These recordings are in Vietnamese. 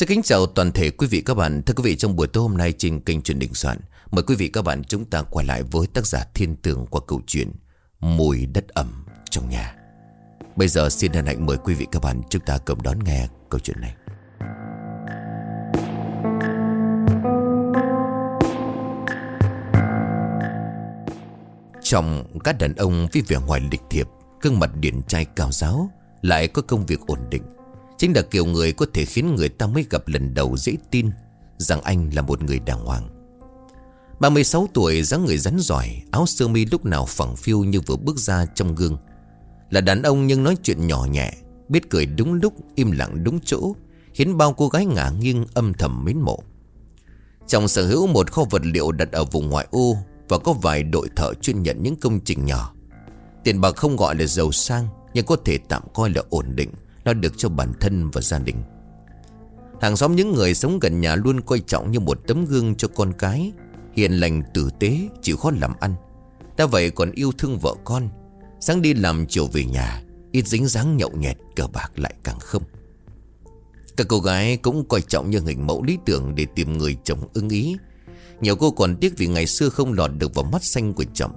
Xin kính chào toàn thể quý vị các bạn. Thưa quý vị, trong buổi tối hôm nay trên kênh truyền định soạn, Mời quý vị các bạn chúng ta quay lại với tác giả thiên tường qua câu chuyện Mùi đất ẩm trong nhà. Bây giờ xin hân hạnh mời quý vị các bạn chúng ta cùng đón nghe câu chuyện này. Trong các đàn ông với vẻ ngoài lịch thiệp Cương mặt điển trai cao giáo, Lại có công việc ổn định. Chính là kiểu người có thể khiến người ta mới gặp lần đầu dễ tin Rằng anh là một người đàng hoàng. 36 tuổi, dáng người rắn giỏi, Áo sơ mi lúc nào phẳng phiu như vừa bước ra trong gương. Là đàn ông nhưng nói chuyện nhỏ nhẹ, Biết cười đúng lúc, Im lặng đúng chỗ, Khiến bao cô gái ngả nghiêng âm thầm mến mộ. Trong sở hữu một kho vật liệu đặt ở vùng ngoại ô Và có vài đội thợ chuyên nhận những công trình nhỏ. Tiền bạc không gọi là giàu sang, Nhưng có thể tạm coi là ổn định. Lo được cho bản thân và gia đình. Hàng xóm những người sống gần nhà luôn coi trọng như một tấm gương cho con cái, Hiền lành, tử tế, Chịu khó làm ăn. Đã vậy còn yêu thương vợ con. Sáng đi làm chiều về nhà, Ít dính dáng nhậu nhẹt, cờ bạc lại càng không Các cô gái cũng coi trọng như hình mẫu lý tưởng Để tìm người chồng ưng ý. Nhiều cô còn tiếc vì ngày xưa không lọt được vào mắt xanh của chồng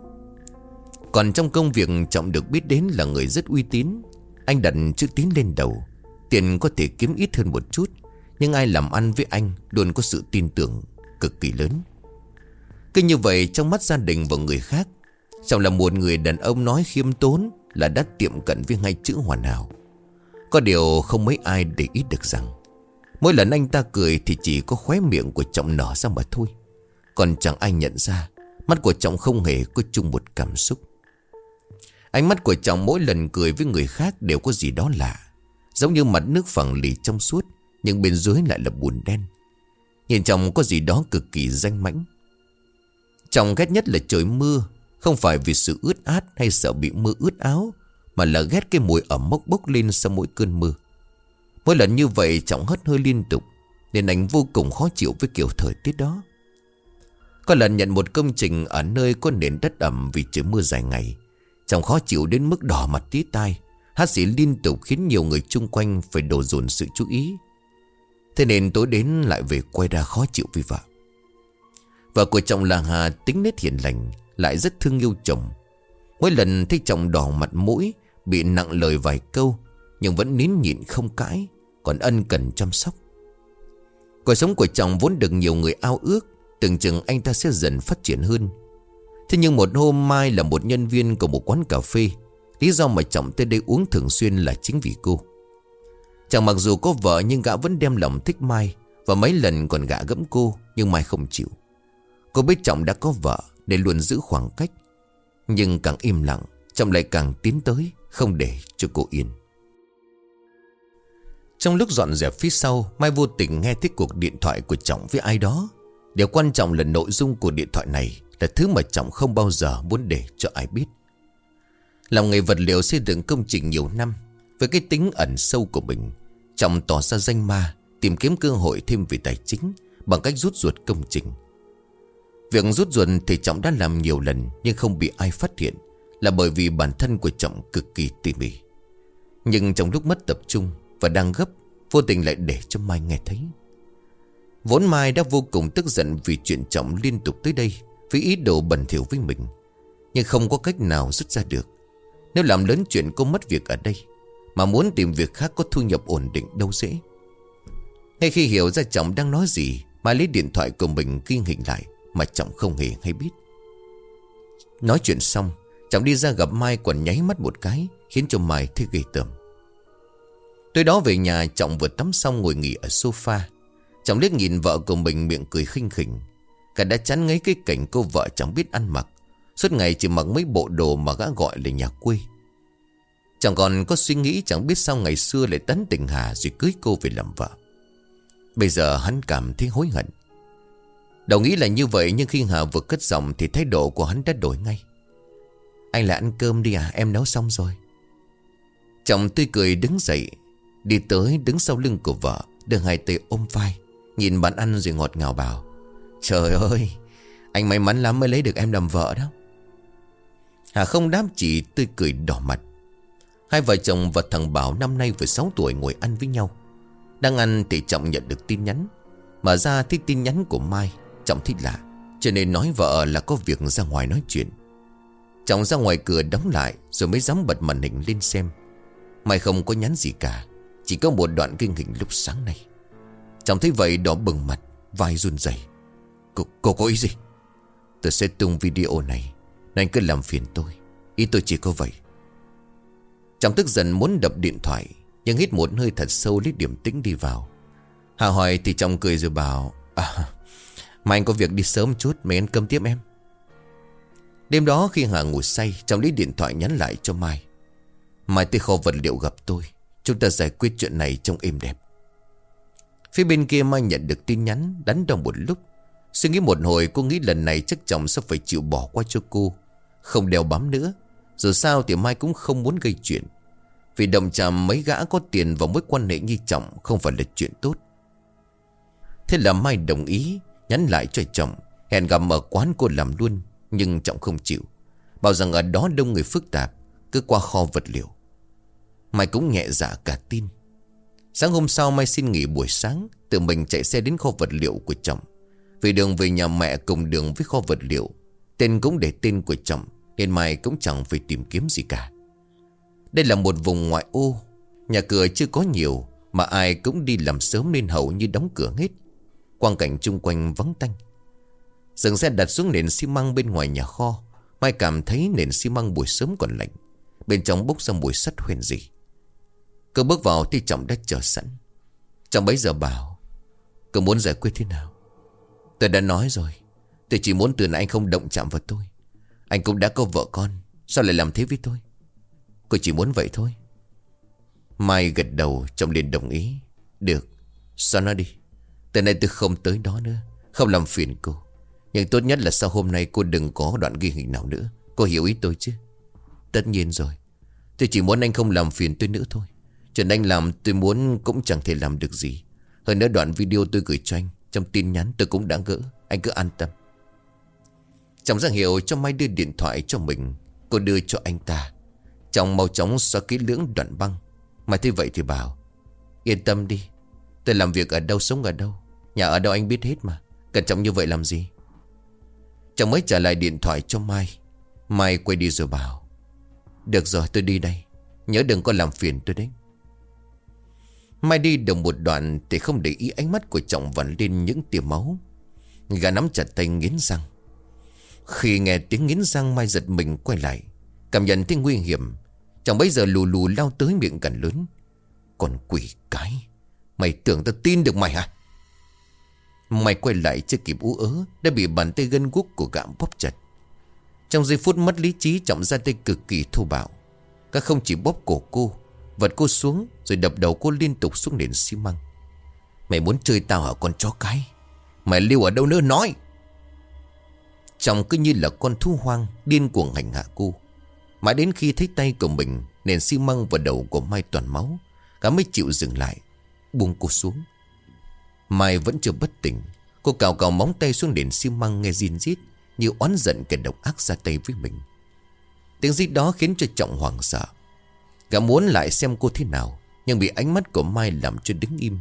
Còn trong công việc Trọng được biết đến là người rất uy tín anh đặt chữ tín lên đầu. Tiền có thể kiếm ít hơn một chút, Nhưng ai làm ăn với anh Luôn có sự tin tưởng cực kỳ lớn. Cứ như vậy trong mắt gia đình và người khác Trọng là một người đàn ông nói khiêm tốn Là đã tiệm cận với ngay chữ hoàn hảo. Có điều không mấy ai để ý được rằng, Mỗi lần anh ta cười thì chỉ có khóe miệng của Trọng nở ra mà thôi. Còn chẳng ai nhận ra, Mắt của Trọng không hề có chung một cảm xúc. Ánh mắt của chồng mỗi lần cười với người khác đều có gì đó lạ. Giống như mặt nước phẳng lì trong suốt, Nhưng bên dưới lại là bùn đen. Nhìn chồng có gì đó cực kỳ danh mãnh. Chồng ghét nhất là trời mưa, Không phải vì sự ướt át hay sợ bị mưa ướt áo, Mà là ghét cái mùi ẩm mốc bốc lên sau mỗi cơn mưa. Mỗi lần như vậy, chồng hất hơi liên tục, Nên anh vô cùng khó chịu với kiểu thời tiết đó. Có lần nhận một công trình Ở nơi có nền đất ẩm vì trời mưa dài ngày chồng khó chịu đến mức đỏ mặt tí tai. Hát xỉ liên tục khiến nhiều người chung quanh Phải đổ dồn sự chú ý. Thế nên tối đến lại về quay ra khó chịu vì vợ Vợ của chồng là Hà tính nết hiền lành, Lại rất thương yêu chồng. Mỗi lần thấy chồng đỏ mặt mũi, Bị nặng lời vài câu, Nhưng vẫn nín nhịn không cãi, Còn ân cần chăm sóc. Cuộc sống của chồng vốn được nhiều người ao ước, Tưởng chừng anh ta sẽ dần phát triển hơn. Thế nhưng một hôm Mai là một nhân viên của một quán cà phê. Lý do mà chồng tới đây uống thường xuyên là chính vì cô. Chẳng mặc dù có vợ nhưng gã vẫn đem lòng thích Mai Và mấy lần còn gã gẫm cô, Nhưng Mai không chịu. Cô biết Trọng đã có vợ Để luôn giữ khoảng cách, Nhưng càng im lặng, Trọng lại càng tiến tới, Không để cho cô yên. Trong lúc dọn dẹp phía sau, Mai vô tình nghe thấy cuộc điện thoại của Trọng với ai đó. Điều quan trọng là nội dung của điện thoại này. Là thứ mà Trọng không bao giờ muốn để cho ai biết. Làm nghề vật liệu xây dựng công trình nhiều năm, Với cái tính ẩn sâu của mình, Trọng tỏ ra danh ma, Tìm kiếm cơ hội thêm về tài chính Bằng cách rút ruột công trình. Việc rút ruột thì Trọng đã làm nhiều lần Nhưng không bị ai phát hiện, Là bởi vì bản thân của Trọng cực kỳ tỉ mỉ. Nhưng trong lúc mất tập trung Và đang gấp, Vô tình lại để cho Mai nghe thấy. Vốn Mai đã vô cùng tức giận Vì chuyện Trọng liên tục tới đây. Với ý đồ bẩn thỉu với mình, Nhưng không có cách nào rút ra được. Nếu làm lớn chuyện cô mất việc ở đây, Mà muốn tìm việc khác có thu nhập ổn định đâu dễ. Ngay khi hiểu ra Trọng đang nói gì Mai lấy điện thoại của mình ghi hình lại mà Trọng không hề hay biết. Nói chuyện xong Trọng đi ra gặp Mai còn nháy mắt một cái, Khiến cho Mai thấy ghê tởm. Tối đó về nhà Trọng vừa tắm xong ngồi nghỉ ở sofa. Trọng liếc nhìn vợ của mình miệng cười khinh khỉnh. Cả đã chán ngấy cái cảnh cô vợ chẳng biết ăn mặc. Suốt ngày chỉ mặc mấy bộ đồ mà gã gọi là nhà quê. Chẳng còn có suy nghĩ chẳng biết sao ngày xưa lại tấn tình Hà rồi cưới cô về làm vợ. Bây giờ hắn cảm thấy hối hận. Đầu nghĩ là như vậy nhưng khi Hà vừa cất giọng thì thái độ của hắn đã đổi ngay. Anh lại ăn cơm đi à em nấu xong rồi. Chồng tươi cười đứng dậy, Đi tới đứng sau lưng của vợ, Đưa hai tay ôm vai, Nhìn bạn ăn rồi ngọt ngào bảo. Trời ơi, Anh may mắn lắm mới lấy được em làm vợ đó. Hà không đáp chỉ, tươi cười đỏ mặt. Hai vợ chồng và thằng Bảo năm nay vừa 6 tuổi ngồi ăn với nhau. Đang ăn thì Trọng nhận được tin nhắn. Mở ra thấy tin nhắn của Mai, Trọng thích lạ, Cho nên nói vợ là có việc ra ngoài nói chuyện. Trọng ra ngoài cửa đóng lại, Rồi mới dám bật màn hình lên xem. Mai không có nhắn gì cả, Chỉ có một đoạn kinh hình lúc sáng nay. Trọng thấy vậy đỏ bừng mặt, Vai run rẩy cô, cô có ý gì? Tôi sẽ tung video này. Nên cứ làm phiền tôi. Ý tôi chỉ có vậy. Trọng tức giận muốn đập điện thoại Nhưng hít một hơi thật sâu lấy điểm tĩnh đi vào. Hà hỏi thì Trọng cười rồi bảo À Mà anh có việc đi sớm chút Mày ăn cơm tiếp em. Đêm đó khi Hà ngủ say Trọng lấy điện thoại nhắn lại cho Mai. Mai tới kho vật liệu gặp tôi. Chúng ta giải quyết chuyện này trong êm đẹp. Phía bên kia Mai nhận được tin nhắn đánh đồng một lúc. Suy nghĩ một hồi, cô nghĩ lần này chắc chồng sẽ phải chịu bỏ qua cho cô. Không đeo bám nữa. Dù sao thì Mai cũng không muốn gây chuyện. Vì đồng chạm mấy gã có tiền và mối quan hệ nghi trọng Không phải là chuyện tốt. Thế là Mai đồng ý, Nhắn lại cho chồng. Hẹn gặp ở quán cô làm luôn, Nhưng Trọng không chịu. Bảo rằng ở đó đông người phức tạp, Cứ qua kho vật liệu. Mai cũng nhẹ dạ cả tin. Sáng hôm sau Mai xin nghỉ buổi sáng, Tự mình chạy xe đến kho vật liệu của chồng. Vì đường về nhà mẹ cùng đường với kho vật liệu, Tên cũng để tên của chồng, Nên Mai cũng chẳng phải tìm kiếm gì cả. Đây là một vùng ngoại ô, Nhà cửa chưa có nhiều, Mà ai cũng đi làm sớm nên hầu như đóng cửa hết. Quang cảnh chung quanh vắng tanh. Dừng xe đặt xuống nền xi măng bên ngoài nhà kho, Mai cảm thấy nền xi măng buổi sớm còn lạnh, Bên trong bốc ra mùi sắt huyền gì Cứ bước vào thì trọng đã chờ sẵn. Trọng bấy giờ bảo Cứ muốn giải quyết thế nào? Tôi đã nói rồi. Tôi chỉ muốn từ nay anh không động chạm vào tôi. Anh cũng đã có vợ con, Sao lại làm thế với tôi? Cô chỉ muốn vậy thôi. Mai gật đầu trong liền đồng ý. Được, Sao nó đi. Từ nay tôi không tới đó nữa, Không làm phiền cô. Nhưng tốt nhất là sau hôm nay cô đừng có đoạn ghi hình nào nữa. Cô hiểu ý tôi chứ? Tất nhiên rồi. Tôi chỉ muốn anh không làm phiền tôi nữa thôi. Chuyện anh làm tôi muốn cũng chẳng thể làm được gì. Hơn nữa đoạn video tôi gửi cho anh trong tin nhắn tôi cũng đã gỡ, Anh cứ an tâm. Chồng ra hiệu cho Mai đưa điện thoại cho mình, Cô đưa cho anh ta. Chồng mau chóng xóa kỹ lưỡng đoạn băng. Mai thấy vậy thì bảo, Yên tâm đi, Tôi làm việc ở đâu sống ở đâu, Nhà ở đâu anh biết hết mà, Cẩn trọng như vậy làm gì? Chồng mới trả lại điện thoại cho Mai. Mai quay đi rồi bảo, Được rồi, tôi đi đây, Nhớ đừng có làm phiền tôi đấy. Mai đi được một đoạn Thì không để ý ánh mắt của chồng vẫn lên những tia máu. Gà nắm chặt tay nghiến răng. Khi nghe tiếng nghiến răng Mai giật mình quay lại, Cảm nhận thấy nguy hiểm. Chồng bây giờ lù lù lao tới miệng gần lớn. Còn quỷ cái, Mày tưởng tao tin được mày hả? Mày quay lại chưa kịp ú ớ, Đã bị bàn tay gân guốc của gã bóp chặt. Trong giây phút mất lý trí, Trọng ra tay cực kỳ thô bạo. Các không chỉ bóp cổ cô Vật cô xuống, Rồi đập đầu cô liên tục xuống nền xi măng. Mày muốn chơi tao hả con chó cái? Mày lưu ở đâu nữa nói? Chồng cứ như là con thú hoang, Điên cuồng hành hạ cô. Mãi đến khi thấy tay của mình, Nền xi măng và đầu của Mai toàn máu, Cả mới chịu dừng lại, Buông cô xuống. Mai vẫn chưa bất tỉnh, Cô cào cào móng tay xuống nền xi măng nghe zin rít, Như oán giận kẻ độc ác ra tay với mình. Tiếng rít đó khiến cho Trọng hoàng sợ. Gã muốn lại xem cô thế nào, Nhưng bị ánh mắt của Mai làm cho đứng im.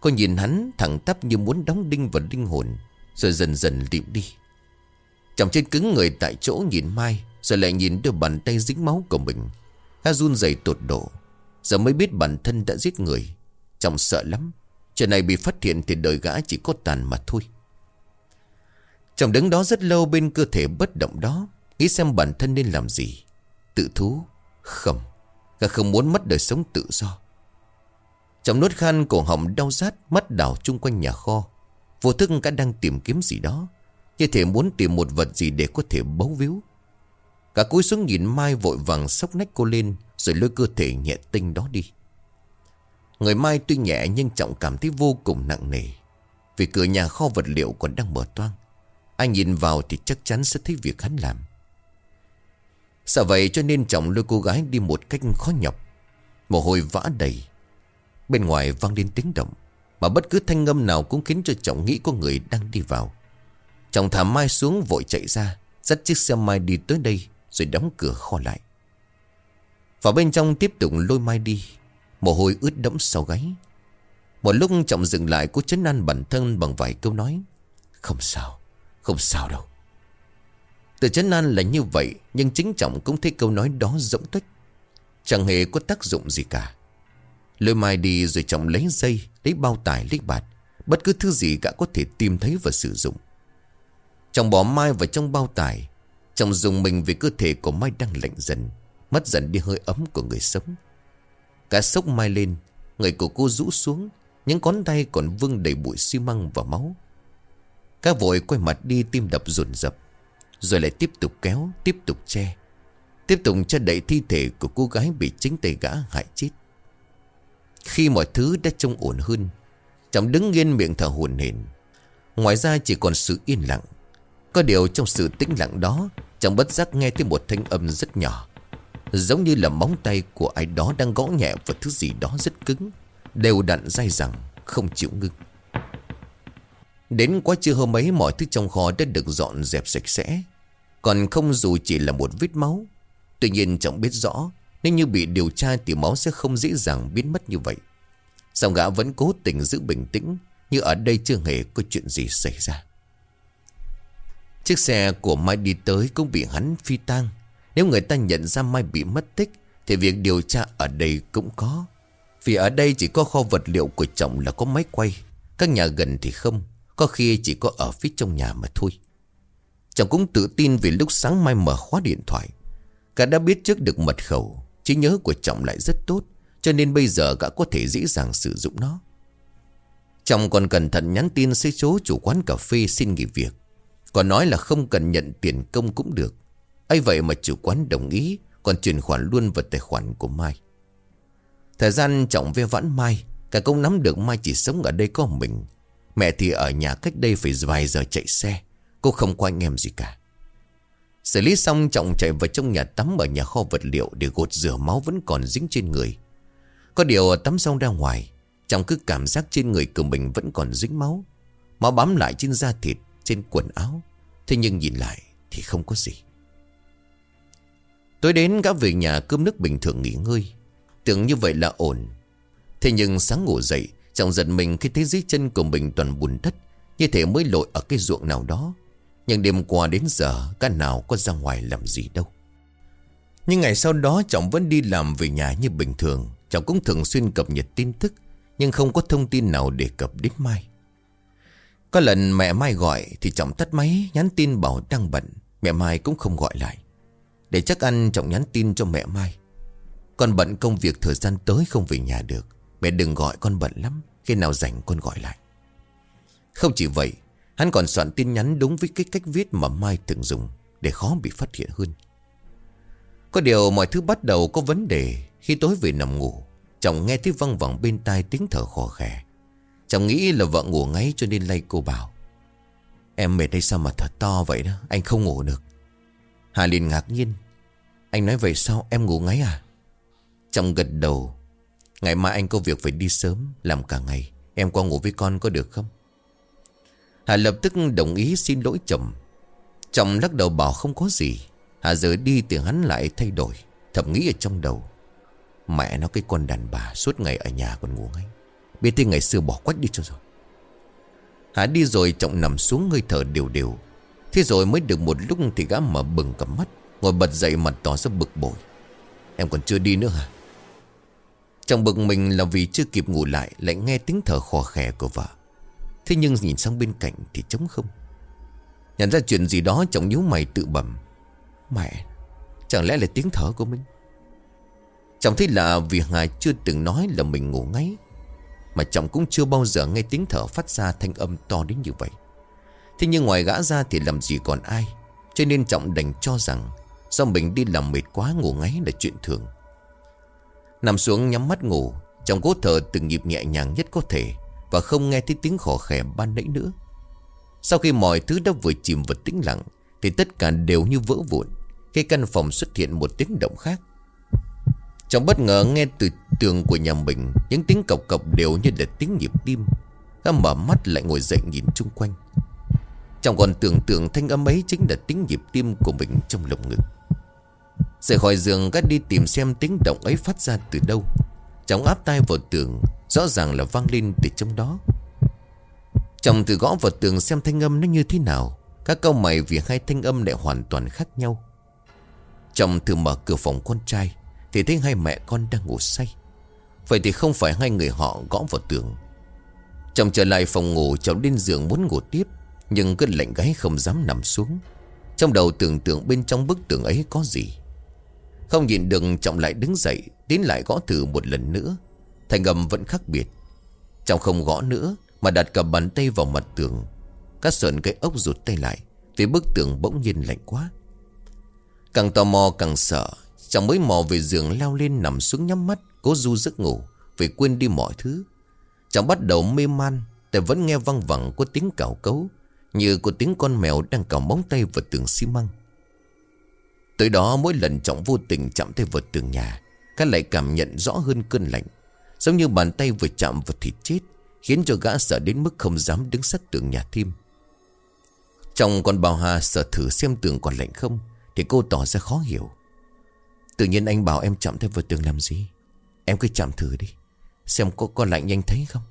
Cô nhìn hắn thẳng tắp như muốn đóng đinh vào linh hồn, Rồi dần dần liệm đi. Chồng trên cứng người tại chỗ nhìn Mai, Rồi lại nhìn đôi bàn tay dính máu của mình. Gã run rẩy tột độ. Giờ mới biết bản thân đã giết người. Chồng sợ lắm. Chuyện này bị phát hiện thì đời gã chỉ có tàn mà thôi. Chồng đứng đó rất lâu bên cơ thể bất động đó, Nghĩ xem bản thân nên làm gì. Tự thú Không Gã không muốn mất đời sống tự do. Trong nốt khan cổ họng đau rát, Mắt đảo chung quanh nhà kho, Vô thức gã đang tìm kiếm gì đó. Như thể muốn tìm một vật gì để có thể bấu víu. Cả cúi xuống nhìn Mai vội vàng sốc nách cô lên, Rồi lôi cơ thể nhẹ tinh đó đi. Người Mai tuy nhẹ nhưng Trọng cảm thấy vô cùng nặng nề. Vì cửa nhà kho vật liệu còn đang mở toang. Anh nhìn vào thì chắc chắn sẽ thấy việc hắn làm. Sợ vậy cho nên Trọng lôi cô gái đi một cách khó nhọc. Mồ hôi vã đầy. Bên ngoài vang lên tiếng động, Mà bất cứ thanh ngâm nào cũng khiến cho Trọng nghĩ có người đang đi vào. Trọng thả Mai xuống vội chạy ra, Dắt chiếc xe Mai đi tới đây Rồi đóng cửa kho lại. Vào bên trong tiếp tục lôi Mai đi, Mồ hôi ướt đẫm sau gáy. Một lúc Trọng dừng lại Cố chấn an bản thân bằng vài câu nói, Không sao Không sao đâu từ chấn an là như vậy, Nhưng chính Trọng cũng thấy câu nói đó rỗng tuếch. Chẳng hề có tác dụng gì cả. Lôi mai đi rồi Trọng lấy dây, Lấy bao tải, lấy bạt. Bất cứ thứ gì gã có thể tìm thấy và sử dụng. Trọng bỏ mai vào trong bao tải. Trọng dùng mình vì cơ thể của mai đang lạnh dần. Mất dần đi hơi ấm của người sống. Cả sốc mai lên, Người của cô rũ xuống. Những ngón tay còn vương đầy bụi xi măng và máu. Cá vội quay mặt đi tim đập rồn rập rồi lại tiếp tục kéo, Tiếp tục che. Tiếp tục cho đẩy thi thể của cô gái Bị chính tay gã hại chết. Khi mọi thứ đã trông ổn hơn Trọng đứng yên miệng thở hồn hển. Ngoài ra chỉ còn sự yên lặng. Có điều trong sự tĩnh lặng đó Trọng bất giác nghe thấy một thanh âm rất nhỏ, Giống như là móng tay của ai đó đang gõ nhẹ vào thứ gì đó rất cứng, Đều đặn dai dẳng, không chịu ngưng. Đến quá trưa hôm ấy, mọi thứ trong kho đã được dọn dẹp sạch sẽ. Còn không dù chỉ là một vết máu, Tuy nhiên chẳng biết rõ, Nếu như bị điều tra thì máu sẽ không dễ dàng biến mất như vậy. Xong gã vẫn cố tình giữ bình tĩnh, Như ở đây chưa hề có chuyện gì xảy ra? Chiếc xe của Mai đi tới cũng bị hắn phi tang. Nếu người ta nhận ra Mai bị mất tích, Thì việc điều tra ở đây cũng có. Vì ở đây chỉ có kho vật liệu của trọng là có máy quay, Các nhà gần thì không, Có khi chỉ có ở phía trong nhà mà thôi. Chồng cũng tự tin vì lúc sáng mai mở khóa điện thoại. Cả đã biết trước được mật khẩu, Trí nhớ của Trọng lại rất tốt, Cho nên bây giờ gã có thể dễ dàng sử dụng nó. Trọng còn cẩn thận nhắn tin xây số chủ quán cà phê xin nghỉ việc. Còn nói là không cần nhận tiền công cũng được. Ấy vậy mà chủ quán đồng ý, Còn chuyển khoản luôn vào tài khoản của Mai. Thời gian Trọng ve vãn Mai, Cả công nắm được Mai chỉ sống ở đây có mình. Mẹ thì ở nhà cách đây phải vài giờ chạy xe. Cô không có anh em gì cả Xử lý xong Trọng chạy vào trong nhà tắm ở nhà kho vật liệu để gột rửa máu vẫn còn dính trên người. Có điều tắm xong ra ngoài, Trọng cứ cảm giác trên người của mình vẫn còn dính máu. Máu bám lại trên da thịt, trên quần áo. Thế nhưng nhìn lại thì không có gì. Tối đến gã về nhà cơm nước bình thường nghỉ ngơi. Tưởng như vậy là ổn. Thế nhưng sáng ngủ dậy, Trọng giật mình khi thấy dưới chân của mình toàn bùn đất. Như thể mới lội ở cái ruộng nào đó. Nhưng đêm qua đến giờ Cả nào có ra ngoài làm gì đâu. Nhưng ngày sau đó Trọng vẫn đi làm về nhà như bình thường. Trọng cũng thường xuyên cập nhật tin tức, Nhưng không có thông tin nào đề cập đến Mai. Có lần mẹ Mai gọi, Thì Trọng tắt máy, nhắn tin bảo đang bận. Mẹ Mai cũng không gọi lại. Để chắc ăn Trọng nhắn tin cho mẹ Mai. Con bận công việc thời gian tới không về nhà được. Mẹ đừng gọi con bận lắm, Khi nào rảnh con gọi lại. Không chỉ vậy Hắn còn soạn tin nhắn đúng với cái cách viết mà Mai thường dùng Để khó bị phát hiện hơn. Có điều mọi thứ bắt đầu có vấn đề Khi tối về nằm ngủ, Chồng nghe thấy văng vẳng bên tai tiếng thở khò khè. Chồng nghĩ là vợ ngủ ngáy cho nên lay cô bảo, Em mệt hay sao mà thở to vậy đó? Anh không ngủ được. Hà liền ngạc nhiên, Anh nói vậy sao? Em ngủ ngáy à? Chồng gật đầu, Ngày mai anh có việc phải đi sớm, Làm cả ngày. Em qua ngủ với con có được không? Hà lập tức đồng ý xin lỗi chồng. Chồng lắc đầu bảo không có gì. Hà giờ đi thì hắn lại thay đổi, Thầm nghĩ ở trong đầu. Mẹ nó, cái con đàn bà suốt ngày ở nhà còn ngủ ngay. Biết thế ngày xưa bỏ quách đi cho rồi. Hà đi rồi trọng nằm xuống hơi thở đều đều. Thế rồi mới được một lúc thì gã mở bừng cặp mắt, Ngồi bật dậy mặt tỏ ra bực bội. Em còn chưa đi nữa hả? Chồng bực mình là vì chưa kịp ngủ lại Lại nghe tiếng thở khò khè của vợ. Thế nhưng nhìn sang bên cạnh thì trống không. Nhận ra chuyện gì đó, chồng nhíu mày tự bẩm, Mẹ, Chẳng lẽ là tiếng thở của mình? Chồng thấy là vì Hà chưa từng nói là mình ngủ ngáy, Mà chồng cũng chưa bao giờ nghe tiếng thở phát ra thanh âm to đến như vậy. Thế nhưng ngoài gã ra thì làm gì còn ai, Cho nên trọng đành cho rằng Do mình đi làm mệt quá ngủ ngáy là chuyện thường. Nằm xuống nhắm mắt ngủ, Chồng cố thở từng nhịp nhẹ nhàng nhất có thể và không nghe thấy tiếng khò khè ban nãy nữa. Sau khi mọi thứ đã vừa chìm vào tĩnh lặng, Thì tất cả đều như vỡ vụn Khi căn phòng xuất hiện một tiếng động khác. Trong bất ngờ nghe từ tường của nhà mình, Những tiếng cọc cọc đều như là tiếng nhịp tim. Gã mở mắt lại ngồi dậy nhìn chung quanh. Trong còn tưởng tượng thanh âm ấy chính là tiếng nhịp tim của mình trong lồng ngực. Rời khỏi giường gắt đi tìm xem tiếng động ấy phát ra từ đâu. Trong áp tay vào tường Rõ ràng là vang lên từ trong đó. Chồng từ gõ vào tường xem thanh âm nó như thế nào. Các câu mày vì hai thanh âm lại hoàn toàn khác nhau. Chồng thử mở cửa phòng con trai, Thì thấy hai mẹ con đang ngủ say. Vậy thì không phải hai người họ gõ vào tường. Chồng trở lại phòng ngủ chồng lên giường muốn ngủ tiếp, Nhưng cứ lạnh gáy không dám nằm xuống. Trong đầu tưởng tượng bên trong bức tường ấy có gì. Không nhìn được Trọng lại đứng dậy, Tiến lại gõ thử một lần nữa. Thành âm vẫn khác biệt. Trong không gõ nữa Mà đặt cả bàn tay vào mặt tường, Các sợn cái ốc rụt tay lại Vì bức tường bỗng nhiên lạnh quá. Càng tò mò càng sợ Chàng mới mò về giường leo lên nằm xuống nhắm mắt, Cố du giấc ngủ Vì quên đi mọi thứ. Chàng bắt đầu mê man, แต่ vẫn nghe văng vẳng có tiếng cào cấu, Như có tiếng con mèo đang cào móng tay vào tường xi măng. Tới đó mỗi lần trọng vô tình chạm tay vào tường nhà, Các lại cảm nhận rõ hơn cơn lạnh. Giống như bàn tay vừa chạm vào thịt chết Khiến cho gã sợ đến mức không dám đứng sát tường nhà thêm Trong con bào hà sợ thử xem tường còn lạnh không Thì cô tỏ ra khó hiểu. Tự nhiên anh bảo em chạm thêm vào tường làm gì? Em cứ chạm thử đi Xem có, có lạnh nhanh thấy không.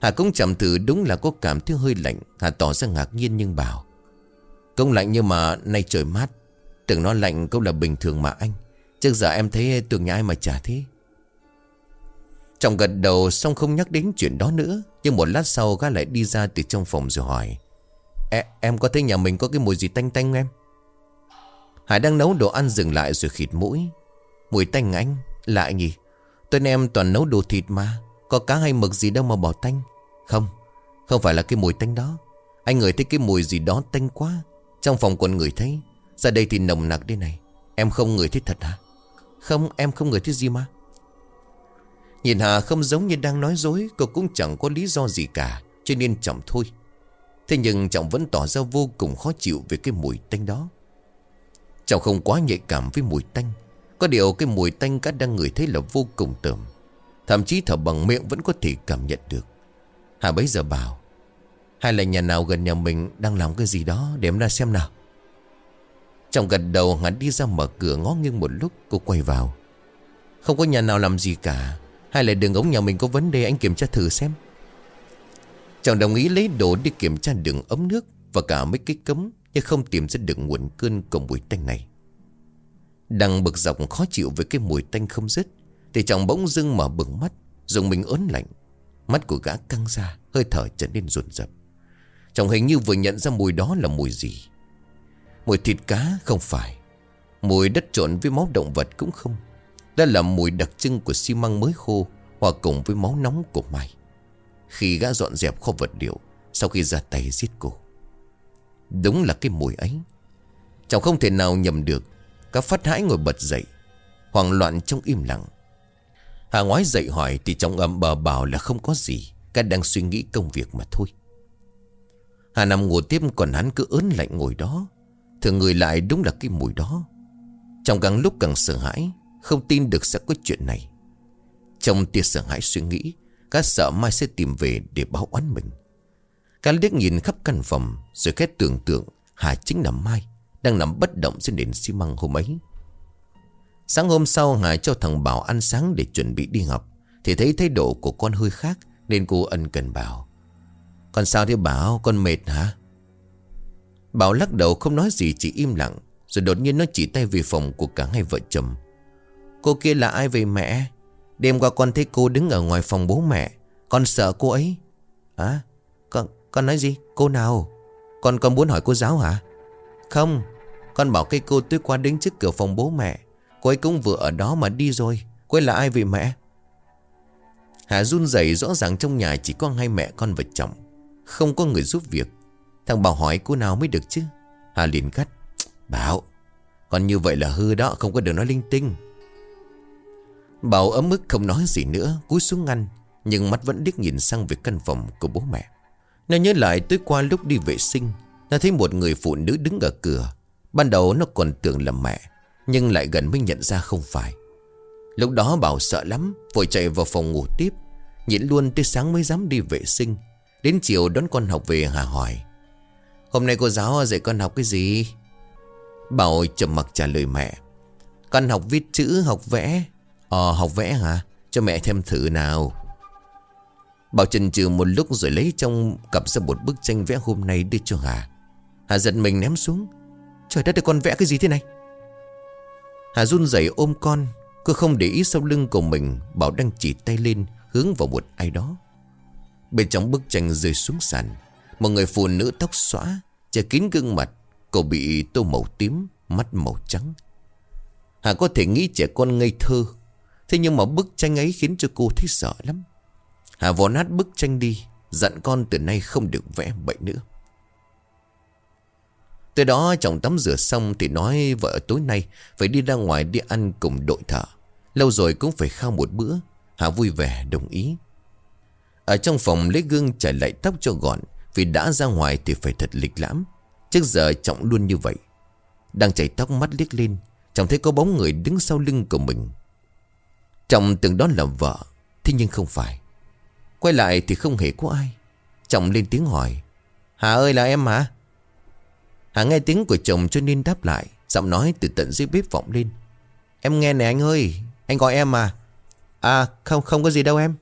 Hà cũng chạm thử đúng là có cảm thấy hơi lạnh Hà tỏ ra ngạc nhiên nhưng bảo Công lạnh nhưng mà nay trời mát Tưởng nó lạnh cũng là bình thường mà anh. Trước giờ em thấy tường nhà ai mà chả thế. Trọng gật đầu xong không nhắc đến chuyện đó nữa. Nhưng một lát sau gã lại đi ra từ trong phòng rồi hỏi e, Em có thấy nhà mình có cái mùi gì tanh tanh em? Hải đang nấu đồ ăn dừng lại rồi khịt mũi. Mùi tanh anh Lại nhỉ. Tôi em toàn nấu đồ thịt mà. Có cá hay mực gì đâu mà bỏ tanh. Không Không phải là cái mùi tanh đó. Anh ngửi thấy cái mùi gì đó tanh quá. Trong phòng còn ngửi thấy. Ra đây thì nồng nặc đây này. Em không ngửi thấy thật hả? Không em không ngửi thấy gì mà. Nhìn Hà không giống như đang nói dối, Cô cũng chẳng có lý do gì cả, Cho nên trọng thôi. Thế nhưng trọng vẫn tỏ ra vô cùng khó chịu Về cái mùi tanh đó. Trọng không quá nhạy cảm với mùi tanh. Có điều cái mùi tanh các đang ngửi thấy là vô cùng tởm. Thậm chí thở bằng miệng vẫn có thể cảm nhận được. Hà bấy giờ bảo, Hay là nhà nào gần nhà mình đang làm cái gì đó Để em ra xem nào? Trọng gật đầu, hắn đi ra mở cửa ngó nghiêng một lúc, Cô quay vào. Không có nhà nào làm gì cả hay là đường ống nhà mình có vấn đề, anh kiểm tra thử xem. Chàng đồng ý lấy đồ đi kiểm tra đường ống nước Và cả mấy cái cấm, Nhưng không tìm ra được nguồn cơn của mùi tanh này. Đang bực dọc khó chịu với cái mùi tanh không dứt, Thì chàng bỗng dưng mở bừng mắt, Dùng mình ớn lạnh. Mắt của gã căng ra, Hơi thở trở nên ruồn rập. Chàng hình như vừa nhận ra mùi đó là mùi gì. Mùi thịt cá, không phải. Mùi đất trộn với máu động vật cũng không đó là mùi đặc trưng của xi măng mới khô, Hòa cùng với máu nóng của Mai Khi gã dọn dẹp kho vật liệu, Sau khi ra tay giết cô. Đúng là cái mùi ấy. Cháu không thể nào nhầm được Các phát hãi ngồi bật dậy, Hoảng loạn trong im lặng. Hà ngoái dậy hỏi Thì trong ấm bờ bảo là không có gì Các đang suy nghĩ công việc mà thôi. Hà nằm ngủ tiếp còn hắn cứ ớn lạnh ngồi đó, Thường người lại đúng là cái mùi đó. Trong càng lúc càng sợ hãi không tin được sẽ có chuyện này. Trong tia sợ hãi suy nghĩ Cá sợ Mai sẽ tìm về để báo oán mình. Cá liếc nhìn khắp căn phòng, Rồi khét tưởng tượng Hà chính là Mai, Đang nằm bất động trên nền xi măng hôm ấy. Sáng hôm sau, Hà cho thằng Bảo ăn sáng để chuẩn bị đi học, Thì thấy thái độ của con hơi khác, Nên cô ân cần bảo. Con sao thế Bảo? Con mệt hả? Bảo lắc đầu không nói gì, chỉ im lặng, Rồi đột nhiên nó chỉ tay về phòng của cả hai vợ chồng. Cô kia là ai về mẹ? Đêm qua con thấy cô đứng ở ngoài phòng bố mẹ. Con sợ cô ấy. À con, con nói gì? Cô nào? Con con muốn hỏi cô giáo hả? Không. Con bảo cái cô tối qua đứng trước cửa phòng bố mẹ. Cô ấy cũng vừa ở đó mà đi rồi. Cô ấy là ai vậy mẹ? Hà run rẩy rõ ràng trong nhà chỉ có hai mẹ con và chồng. Không có người giúp việc. Thằng Bảo hỏi cô nào mới được chứ? Hà liền cắt. Bảo Còn như vậy là hư đó Không có được nói linh tinh. Bảo ấm ức không nói gì nữa, Cúi xuống ngăn, Nhưng mắt vẫn điếc nhìn sang về căn phòng của bố mẹ. Nó nhớ lại tối qua lúc đi vệ sinh, Nó thấy một người phụ nữ đứng ở cửa. Ban đầu nó còn tưởng là mẹ, Nhưng lại gần mới nhận ra không phải. Lúc đó Bảo sợ lắm, Vội chạy vào phòng ngủ tiếp, Nhịn luôn tới sáng mới dám đi vệ sinh. Đến chiều đón con học về Hà hỏi Hôm nay cô giáo dạy con học cái gì? Bảo trầm mặc trả lời mẹ. Con học viết chữ, học vẽ Ờ học vẽ hả? Cho mẹ thêm thử nào. Bảo trần trừ một lúc rồi lấy trong cặp ra một bức tranh vẽ hôm nay đưa cho Hà. Hà giật mình ném xuống. Trời đất ơi, con vẽ cái gì thế này? Hà run rẩy ôm con Cô không để ý sau lưng của mình, Bảo đang chỉ tay lên hướng vào một ai đó. Bên trong bức tranh rơi xuống sàn, Một người phụ nữ tóc xõa, Che kín gương mặt Cô bị tô màu tím, Mắt màu trắng. Hà có thể nghĩ trẻ con ngây thơ Thế nhưng mà bức tranh ấy khiến cho cô thấy sợ lắm. Hà vò nát bức tranh đi Dặn con từ nay không được vẽ bậy nữa. Từ đó chồng tắm rửa xong Thì nói vợ tối nay Phải đi ra ngoài đi ăn cùng đội thợ. Lâu rồi cũng phải khao một bữa. Hà vui vẻ, đồng ý. Ở trong phòng lấy gương chải lại tóc cho gọn, Vì đã ra ngoài thì phải thật lịch lãm. Trước giờ trọng luôn như vậy. Đang chảy tóc mắt liếc lên Trọng thấy có bóng người đứng sau lưng của mình. Trọng tưởng đó là vợ, Thế nhưng không phải. Quay lại thì không hề có ai. Trọng lên tiếng hỏi, Hà ơi là em hả? Hà nghe tiếng của chồng cho nên đáp lại, Giọng nói từ tận dưới bếp vọng lên. Em nghe nè anh ơi, Anh gọi em mà À không không có gì đâu em.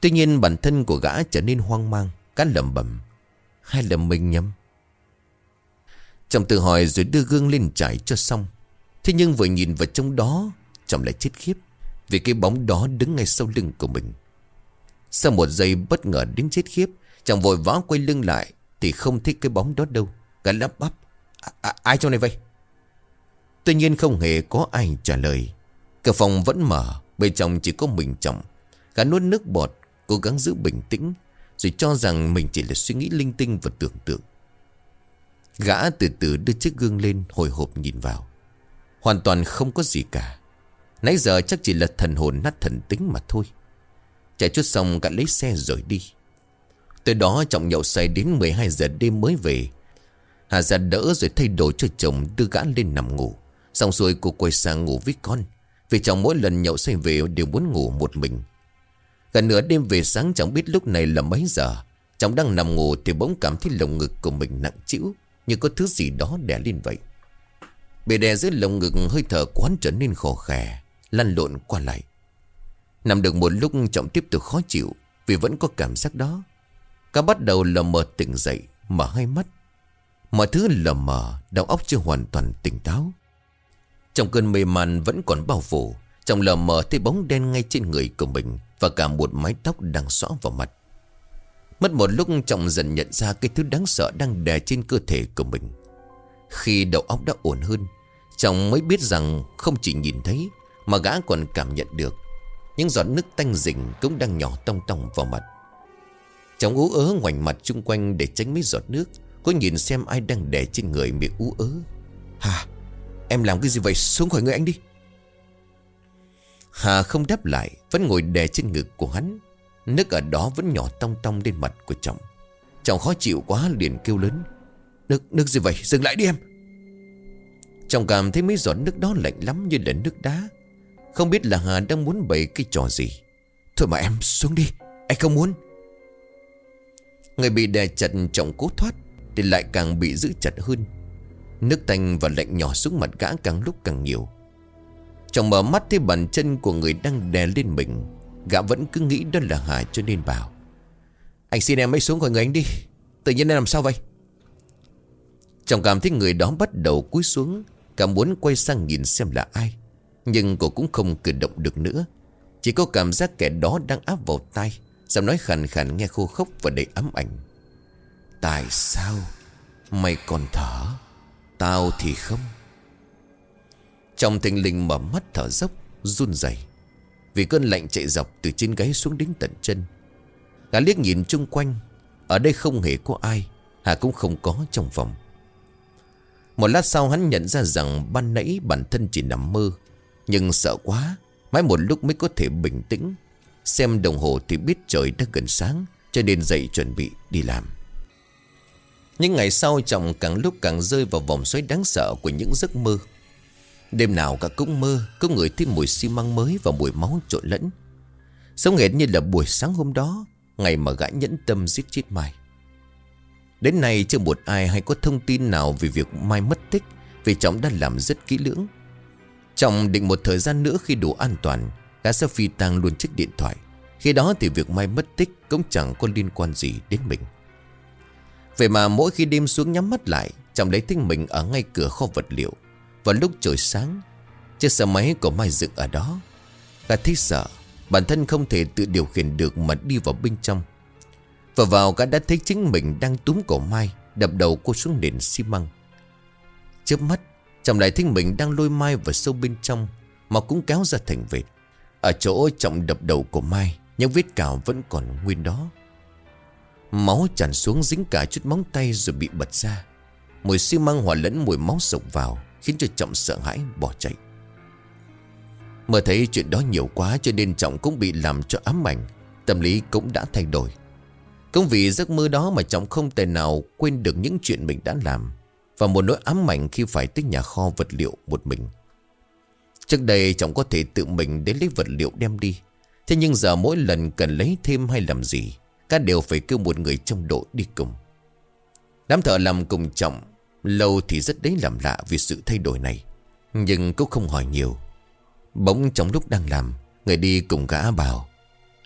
Tuy nhiên bản thân của gã trở nên hoang mang Cá lầm bẩm Hay là mình nhầm? Chồng tự hỏi rồi đưa gương lên trải cho xong. Thế nhưng vừa nhìn vào trong đó Chồng lại chết khiếp Vì cái bóng đó đứng ngay sau lưng của mình. Sau một giây bất ngờ đến chết khiếp Chồng vội vã quay lưng lại Thì không thích cái bóng đó đâu. Gã lắp bắp à, à, Ai trong này vậy? Tuy nhiên không hề có ai trả lời. Cửa phòng vẫn mở Bên trong chỉ có mình chồng. Gã nuốt nước bọt Cố gắng giữ bình tĩnh Rồi cho rằng mình chỉ là suy nghĩ linh tinh và tưởng tượng. Gã từ từ đưa chiếc gương lên hồi hộp nhìn vào. Hoàn toàn không có gì cả. Nãy giờ chắc chỉ là thần hồn nát thần tính mà thôi. Chạy chút xong gã lấy xe rồi đi. Tới đó trọng nhậu say đến 12 giờ đêm mới về. Hà ra đỡ rồi thay đồ cho chồng đưa gã lên nằm ngủ. Xong rồi cô quay sang ngủ với con. Vì chồng mỗi lần nhậu say về đều muốn ngủ một mình. Gần nửa đêm về sáng chẳng biết lúc này là mấy giờ. Chồng đang nằm ngủ thì bỗng cảm thấy lồng ngực của mình nặng chịu Như có thứ gì đó đè lên vậy. Bị đè dưới lồng ngực hơi thở quán trở nên khó khè. Lăn lộn qua lại. Nằm được một lúc trọng tiếp tục khó chịu Vì vẫn có cảm giác đó. Cả bắt đầu lờ mờ tỉnh dậy, Mở hai mắt. Mọi thứ lờ mờ, Đầu óc chưa hoàn toàn tỉnh táo. Trong cơn mê man vẫn còn bao phủ, Trong lờ mờ thấy bóng đen ngay trên người của mình Và cả một mái tóc đang xõa vào mặt. Mất một lúc Trọng dần nhận ra Cái thứ đáng sợ đang đè trên cơ thể của mình. Khi đầu óc đã ổn hơn Trọng mới biết rằng Không chỉ nhìn thấy mà gã còn cảm nhận được Những giọt nước tanh rình cũng đang nhỏ tong tong vào mặt. Trọng ú ớ ngoảnh mặt chung quanh Để tránh mấy giọt nước Có nhìn xem ai đang đè trên người miệng ú ớ. Hà Em làm cái gì vậy? Xuống khỏi người anh đi. Hà không đáp lại Vẫn ngồi đè trên ngực của hắn. Nước ở đó vẫn nhỏ tong tong lên mặt của chồng. Chồng khó chịu quá liền kêu lớn Nước, nước gì vậy? Dừng lại đi em. Chồng cảm thấy mấy giọt nước đó lạnh lắm như là nước đá. Không biết là Hà đang muốn bày cái trò gì. Thôi mà em, xuống đi. Anh không muốn. Người bị đè chặt trọng cố thoát Thì lại càng bị giữ chặt hơn. Nước tanh và lạnh nhỏ xuống mặt gã càng lúc càng nhiều. Chồng mở mắt thấy bàn chân của người đang đè lên mình, Gã vẫn cứ nghĩ đó là Hà cho nên bảo, Anh xin em ấy xuống khỏi người anh đi. Tự nhiên em làm sao vậy? Chồng cảm thấy người đó bắt đầu cúi xuống Cả muốn quay sang nhìn xem là ai. Nhưng cô cũng không cử động được nữa. Chỉ có cảm giác kẻ đó đang áp vào tay Giọng nói khàn khàn nghe khô khốc và đầy ám ảnh. Tại sao Mày còn thở? Tao thì không. Trong thình lình mở mắt thở dốc, Run rẩy. Vì cơn lạnh chạy dọc từ trên gáy xuống đến tận chân. Gã liếc nhìn chung quanh, Ở đây không hề có ai, Hà cũng không có trong phòng. Một lát sau hắn nhận ra rằng Ban nãy bản thân chỉ nằm mơ nhưng sợ quá, Mãi một lúc mới có thể bình tĩnh. Xem đồng hồ thì biết trời đã gần sáng, Cho nên dậy chuẩn bị đi làm. Những ngày sau chồng càng lúc càng rơi vào vòng xoáy đáng sợ của những giấc mơ. Đêm nào cả cũng mơ, Có người thấy mùi xi măng mới và mùi máu trộn lẫn. Sống hệt như là buổi sáng hôm đó, Ngày mà gã nhẫn tâm giết chết Mai. Đến nay chưa một ai hay có thông tin nào về việc Mai mất tích, Vì chồng đã làm rất kỹ lưỡng. Trọng định một thời gian nữa khi đủ an toàn, Gã sẽ phi tang luôn chiếc điện thoại. Khi đó thì việc Mai mất tích Cũng chẳng có liên quan gì đến mình. Vậy mà mỗi khi đêm xuống nhắm mắt lại, Trọng lấy thích mình ở ngay cửa kho vật liệu. Vào lúc trời sáng, Chiếc xe máy của Mai dựng ở đó. Gã thích sợ, Bản thân không thể tự điều khiển được mà đi vào bên trong. Và vào gã đã thấy chính mình đang túm cổ Mai, Đập đầu cô xuống nền xi măng. Chớp mắt Trọng lại thấy mình đang lôi Mai vào sâu bên trong, Mà cũng kéo ra thành vệt. Ở chỗ Trọng đập đầu của Mai, Những vết cào vẫn còn nguyên đó. Máu tràn xuống dính cả chút móng tay rồi bị bật ra. Mùi xi măng hòa lẫn mùi máu sộc vào, Khiến cho Trọng sợ hãi bỏ chạy. Mơ thấy chuyện đó nhiều quá cho nên Trọng cũng bị làm cho ám ảnh, Tâm lý cũng đã thay đổi. Cũng vì giấc mơ đó mà Trọng không thể nào quên được những chuyện mình đã làm. Và một nỗi ám ảnh khi phải tới nhà kho vật liệu một mình. Trước đây Trọng có thể tự mình đến lấy vật liệu đem đi. Thế nhưng giờ mỗi lần cần lấy thêm hay làm gì Các đều phải kêu một người trong đội đi cùng. Đám thợ làm cùng Trọng, Lâu thì rất đấy làm lạ vì sự thay đổi này. Nhưng cũng không hỏi nhiều. Bỗng trong lúc đang làm, Người đi cùng gã bảo,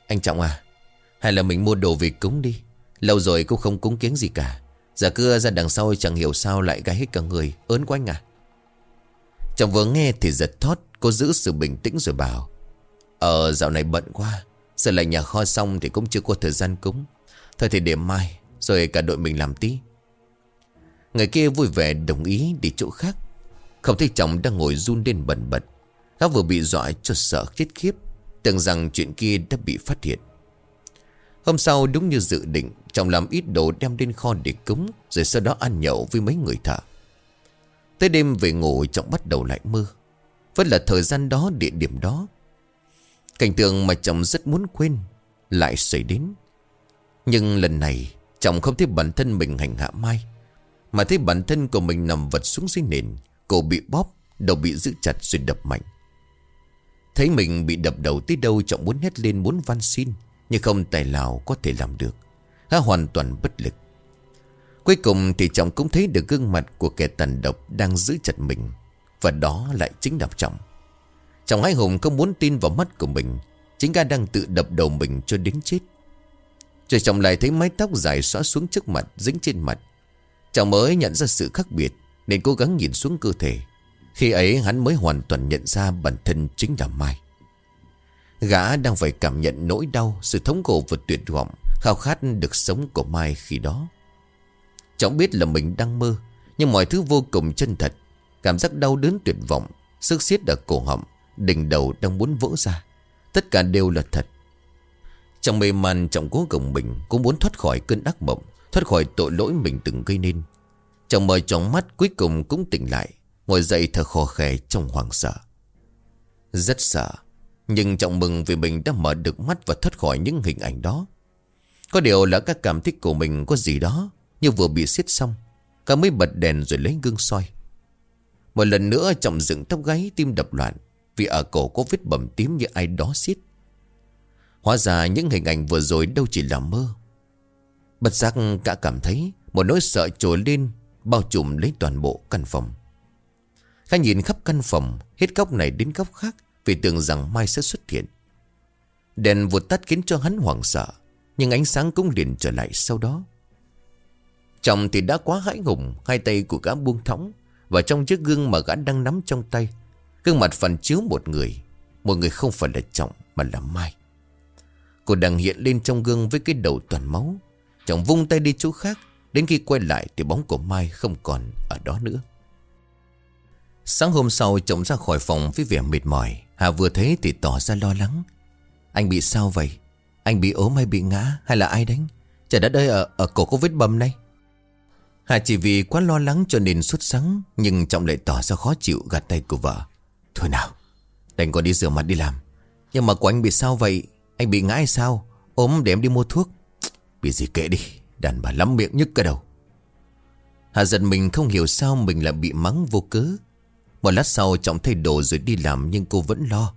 Anh Trọng à Hay là mình mua đồ về cúng đi, Lâu rồi cũng không cúng kiến gì cả giả cưa ra đằng sau chẳng hiểu sao lại gáy hết cả người, Ớn quá anh à. Chồng vừa nghe thì giật thót, Cô giữ sự bình tĩnh rồi bảo Ờ dạo này bận quá, Giờ lại nhà kho xong thì cũng chưa có thời gian cúng. Thôi thì để mai, Rồi cả đội mình làm tí. Người kia vui vẻ đồng ý đi chỗ khác. Không thấy chồng đang ngồi run lên bẩn bật gác vừa bị dọa cho sợ chết khiếp, Tưởng rằng chuyện kia đã bị phát hiện. Hôm sau đúng như dự định Trọng làm ít đồ đem lên kho để cúng, Rồi sau đó ăn nhậu với mấy người thợ. Tới đêm về ngủ, Trọng bắt đầu lại mơ. Vẫn là thời gian đó, địa điểm đó. Cảnh tượng mà chồng rất muốn quên Lại xảy đến. Nhưng lần này Chồng không thấy bản thân mình hành hạ Mai, Mà thấy bản thân của mình nằm vật xuống dưới nền, Cổ bị bóp, Đầu bị giữ chặt rồi đập mạnh. Thấy mình bị đập đầu tới đâu, Trọng muốn hét lên muốn van xin, Nhưng không tài nào có thể làm được. Gã hoàn toàn bất lực. Cuối cùng thì Trọng cũng thấy được gương mặt Của kẻ tàn độc đang giữ chặt mình, Và đó lại chính là Trọng. Trọng hai hùng không muốn tin vào mắt của mình, Chính gã đang tự đập đầu mình cho đến chết. Rồi Trọng lại thấy mái tóc dài xóa xuống trước mặt, Dính trên mặt. Trọng mới nhận ra sự khác biệt, Nên cố gắng nhìn xuống cơ thể. Khi ấy hắn mới hoàn toàn nhận ra bản thân chính là Mai. Gã đang phải cảm nhận nỗi đau, Sự thống khổ và tuyệt vọng Khao khát được sống của Mai khi đó. Trọng biết là mình đang mơ, Nhưng mọi thứ vô cùng chân thật. Cảm giác đau đớn tuyệt vọng, Sức xiết ở cổ họng, Đỉnh đầu đang muốn vỡ ra. Tất cả đều là thật. Trong mê man trọng cố gồng mình Cũng muốn thoát khỏi cơn ác mộng, Thoát khỏi tội lỗi mình từng gây nên. Trọng mở trọng mắt cuối cùng cũng tỉnh lại, Ngồi dậy thở khò khè trong hoảng sợ. Rất sợ, Nhưng trọng mừng vì mình đã mở được mắt Và thoát khỏi những hình ảnh đó. Có điều là các cảm thích của mình có gì đó Như vừa bị xiết xong, Cả mới bật đèn rồi lấy gương soi. Một lần nữa trọng dựng tóc gáy, Tim đập loạn Vì ở cổ có vết bầm tím như ai đó xiết. Hóa ra những hình ảnh vừa rồi đâu chỉ là mơ. Bật giác cả cảm thấy Một nỗi sợ trồi lên, Bao trùm lấy toàn bộ căn phòng. Khá nhìn khắp căn phòng, Hết góc này đến góc khác, Vì tưởng rằng Mai sẽ xuất hiện. Đèn vụt tắt khiến cho hắn hoảng sợ. Nhưng ánh sáng cũng liền trở lại sau đó. Chồng thì đã quá hãi hùng, Hai tay của gã buông thõng, Và trong chiếc gương mà gã đang nắm trong tay, Gương mặt phản chiếu một người Một người không phải là trọng mà là Mai. Cô đang hiện lên trong gương với cái đầu toàn máu. Chồng vung tay đi chỗ khác, Đến khi quay lại thì bóng của Mai không còn ở đó nữa. Sáng hôm sau chồng ra khỏi phòng với vẻ mệt mỏi. Hà vừa thấy thì tỏ ra lo lắng. Anh bị sao vậy? Anh bị ốm hay bị ngã hay là ai đánh Trời đất ơi ở, ở cổ có vết bầm này. Hà chỉ vì quá lo lắng cho nên xuất sáng Nhưng Trọng lại tỏ ra khó chịu gạt tay của vợ. Thôi nào Đành còn đi rửa mặt đi làm. Nhưng mà của anh bị sao vậy? Anh bị ngã hay sao? Ốm để em đi mua thuốc. Bị gì kệ đi Đàn bà lắm miệng nhức cả đầu. Hà giận mình không hiểu sao mình lại bị mắng vô cớ. Một lát sau Trọng thay đồ rồi đi làm nhưng cô vẫn lo.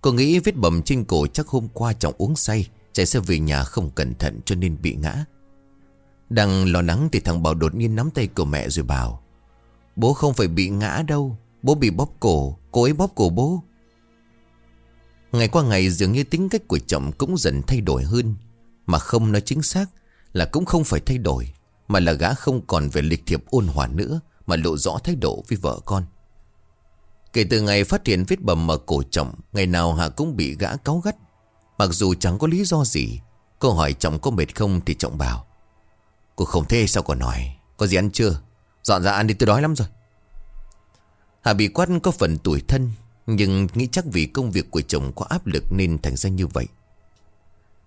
Cô nghĩ vết bầm trên cổ chắc hôm qua Trọng uống say, Chạy xe về nhà không cẩn thận cho nên bị ngã. Đang lo lắng thì thằng Bảo đột nhiên nắm tay của mẹ rồi bảo, Bố không phải bị ngã đâu, Bố bị bóp cổ, Cô ấy bóp cổ bố. Ngày qua ngày dường như tính cách của chồng cũng dần thay đổi hơn, Mà không nói chính xác là cũng không phải thay đổi, Mà là gã không còn về lịch thiệp ôn hòa nữa, Mà lộ rõ thái độ với vợ con. Kể từ ngày phát hiện vết bầm ở cổ chồng Ngày nào Hạ cũng bị gã cáu gắt. Mặc dù chẳng có lý do gì Cô hỏi chồng có mệt không thì chồng bảo. Cô không thế sao còn nói, Có gì ăn chưa? Dọn ra ăn đi, tôi đói lắm rồi. Hạ bị quát có phần tuổi thân, Nhưng nghĩ chắc vì công việc của chồng có áp lực Nên thành ra như vậy.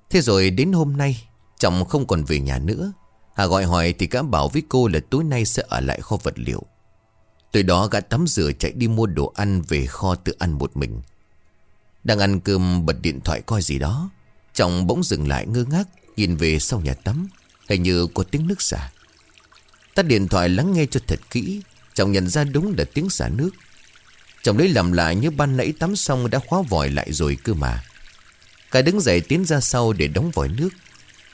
Thế rồi đến hôm nay Chồng không còn về nhà nữa. Hà gọi hỏi thì cả bảo với cô là tối nay sẽ ở lại kho vật liệu. Từ đó gã tắm rửa chạy đi mua đồ ăn về kho tự ăn một mình. Đang ăn cơm, bật điện thoại coi gì đó. Chồng bỗng dừng lại ngơ ngác, Nhìn về sau nhà tắm. Hình như có tiếng nước xả. Tắt điện thoại lắng nghe cho thật kỹ. Chồng nhận ra đúng là tiếng xả nước. Chồng lấy làm lại như ban nãy tắm xong đã khóa vòi lại rồi cơ mà. Cái đứng dậy tiến ra sau để đóng vòi nước.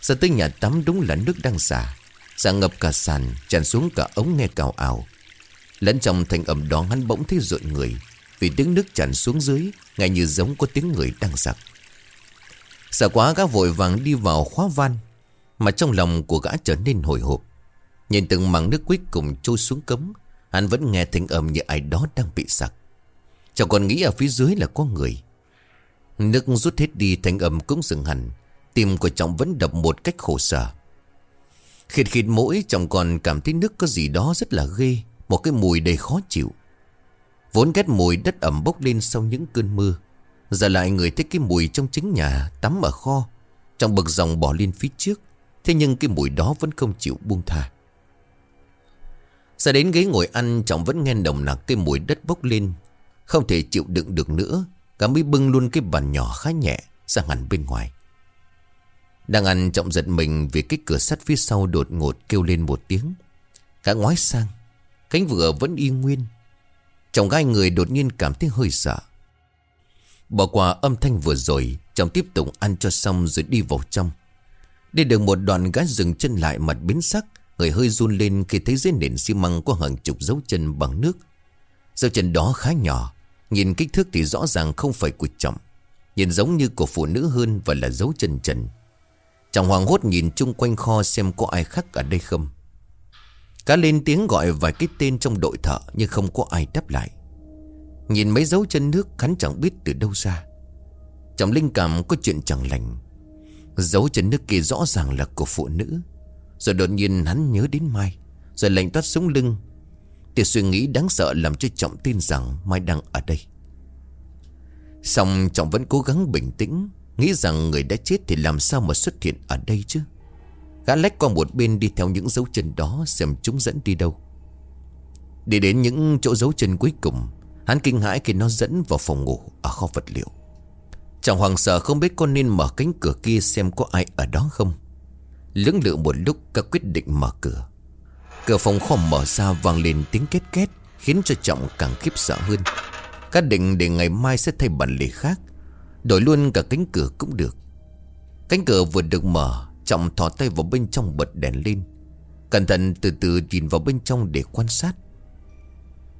Giờ tới nhà tắm đúng là nước đang xả. Xả ngập cả sàn, Tràn xuống cả ống nghe cào ảo. Lẫn trong thành ẩm đó hắn bỗng thấy rộn người, Vì tiếng nước tràn xuống dưới Ngay như giống có tiếng người đang giặc. Sợ quá gã vội vàng đi vào khóa van, Mà trong lòng của gã trở nên hồi hộp. Nhìn từng mảng nước cuối cùng trôi xuống cấm, Hắn vẫn nghe thanh âm như ai đó đang bị sặc Chẳng còn nghĩ ở phía dưới là có người. Nước rút hết đi, thanh âm cũng dừng hẳn, Tim của trọng vẫn đập một cách khổ sở. Khịt khịt mũi, trọng còn cảm thấy nước có gì đó rất là ghê. Một cái mùi đầy khó chịu. Vốn ghét mùi đất ẩm bốc lên sau những cơn mưa. Giờ lại người thích cái mùi trong chính nhà Tắm ở kho. Trong bậc dòng bỏ lên phía trước, Thế nhưng cái mùi đó vẫn không chịu buông thả Ra đến ghế ngồi ăn, Trọng vẫn nghe nồng nặc cái mùi đất bốc lên. Không thể chịu đựng được nữa, Cả mới bưng luôn cái bàn nhỏ khá nhẹ Sang hẳn bên ngoài. Đang ăn, Trọng giật mình Vì cái cửa sắt phía sau đột ngột kêu lên một tiếng. Cả ngoái sang. Cánh vừa vẫn y nguyên. Chồng gai người đột nhiên cảm thấy hơi sợ. Bỏ qua âm thanh vừa rồi, Chồng tiếp tục ăn cho xong rồi đi vào trong. Đi được một đoạn gái dừng chân lại mặt biến sắc, Người hơi run lên khi thấy dưới nền xi măng có hàng chục dấu chân bằng nước. Dấu chân đó khá nhỏ, Nhìn kích thước thì rõ ràng không phải của chồng, Nhìn giống như của phụ nữ hơn và là dấu chân trần. Chồng hoàng hốt nhìn chung quanh kho xem có ai khác ở đây không. Cá lên tiếng gọi vài cái tên trong đội thợ, Nhưng không có ai đáp lại. Nhìn mấy dấu chân nước, hắn chẳng biết từ đâu ra. Trong linh cảm có chuyện chẳng lành. Dấu chân nước kia rõ ràng là của phụ nữ. Rồi đột nhiên hắn nhớ đến Mai, Rồi lạnh toát sống lưng. Thì suy nghĩ đáng sợ làm cho Trọng tin rằng Mai đang ở đây. Xong Trọng vẫn cố gắng bình tĩnh, Nghĩ rằng người đã chết thì làm sao mà xuất hiện ở đây chứ? Gã lách qua một bên đi theo những dấu chân đó Xem chúng dẫn đi đâu. Đi đến những chỗ dấu chân cuối cùng, Hắn kinh hãi khi nó dẫn vào phòng ngủ Ở kho vật liệu. Chàng hoàng sợ không biết con nên mở cánh cửa kia Xem có ai ở đó không. Lưỡng lự một lúc các quyết định mở cửa. Cửa phòng kho mở ra vang lên tiếng két két, Khiến cho Trọng càng khiếp sợ hơn. Các định để ngày mai sẽ thay bản lề khác, Đổi luôn cả cánh cửa cũng được. Cánh cửa vừa được mở Trọng thò tay vào bên trong bật đèn lên. Cẩn thận từ từ nhìn vào bên trong để quan sát.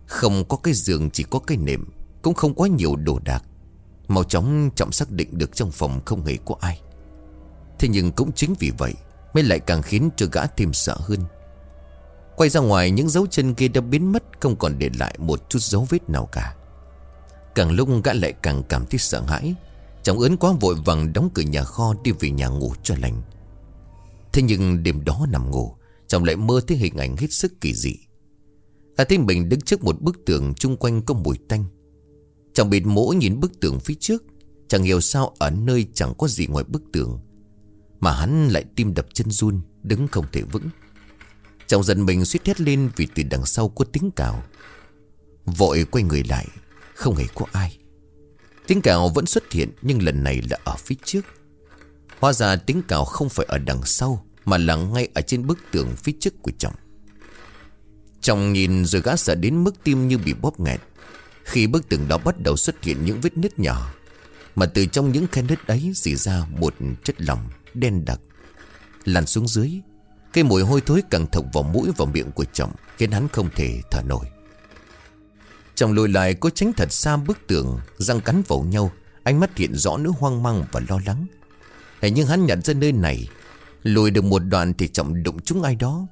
Không có cái giường, chỉ có cái nệm, Cũng không quá nhiều đồ đạc. Mau chóng trọng xác định được trong phòng không hề có ai. Thế nhưng cũng chính vì vậy Mới lại càng khiến cho gã thêm sợ hơn. Quay ra ngoài, những dấu chân kia đã biến mất, Không còn để lại một chút dấu vết nào cả. Càng lúc gã lại càng cảm thấy sợ hãi. Trọng ớn quá vội vàng đóng cửa nhà kho Đi về nhà ngủ cho lành. Thế nhưng đêm đó nằm ngủ Chồng lại mơ thấy hình ảnh hết sức kỳ dị. Cả thấy mình đứng trước một bức tường chung quanh có mùi tanh. Chồng bịt mũ nhìn bức tường phía trước, Chẳng hiểu sao ở nơi chẳng có gì ngoài bức tường, Mà hắn lại tim đập chân run, Đứng không thể vững. Chồng dần mình suýt thét lên Vì từ đằng sau có tiếng cào. Vội quay người lại, Không hề có ai. Tiếng cào vẫn xuất hiện, Nhưng lần này là ở phía trước. Hóa ra tiếng cào không phải ở đằng sau mà là ngay ở trên bức tường phía trước của chồng. Chồng nhìn rồi gã sợ đến mức tim như bị bóp nghẹt. Khi bức tường đó bắt đầu xuất hiện những vết nứt nhỏ, Mà từ trong những khe nứt ấy dì ra một chất lỏng đen đặc. Lăn xuống dưới, Cái mùi hôi thối càng thọc vào mũi và miệng của chồng, Khiến hắn không thể thở nổi. Chồng lùi lại cố tránh thật xa bức tường, Răng cắn vào nhau, Ánh mắt hiện rõ nỗi hoang mang và lo lắng. Thế nhưng hắn nhận ra nơi này Lùi được một đoạn thì trọng đụng chúng ai đó.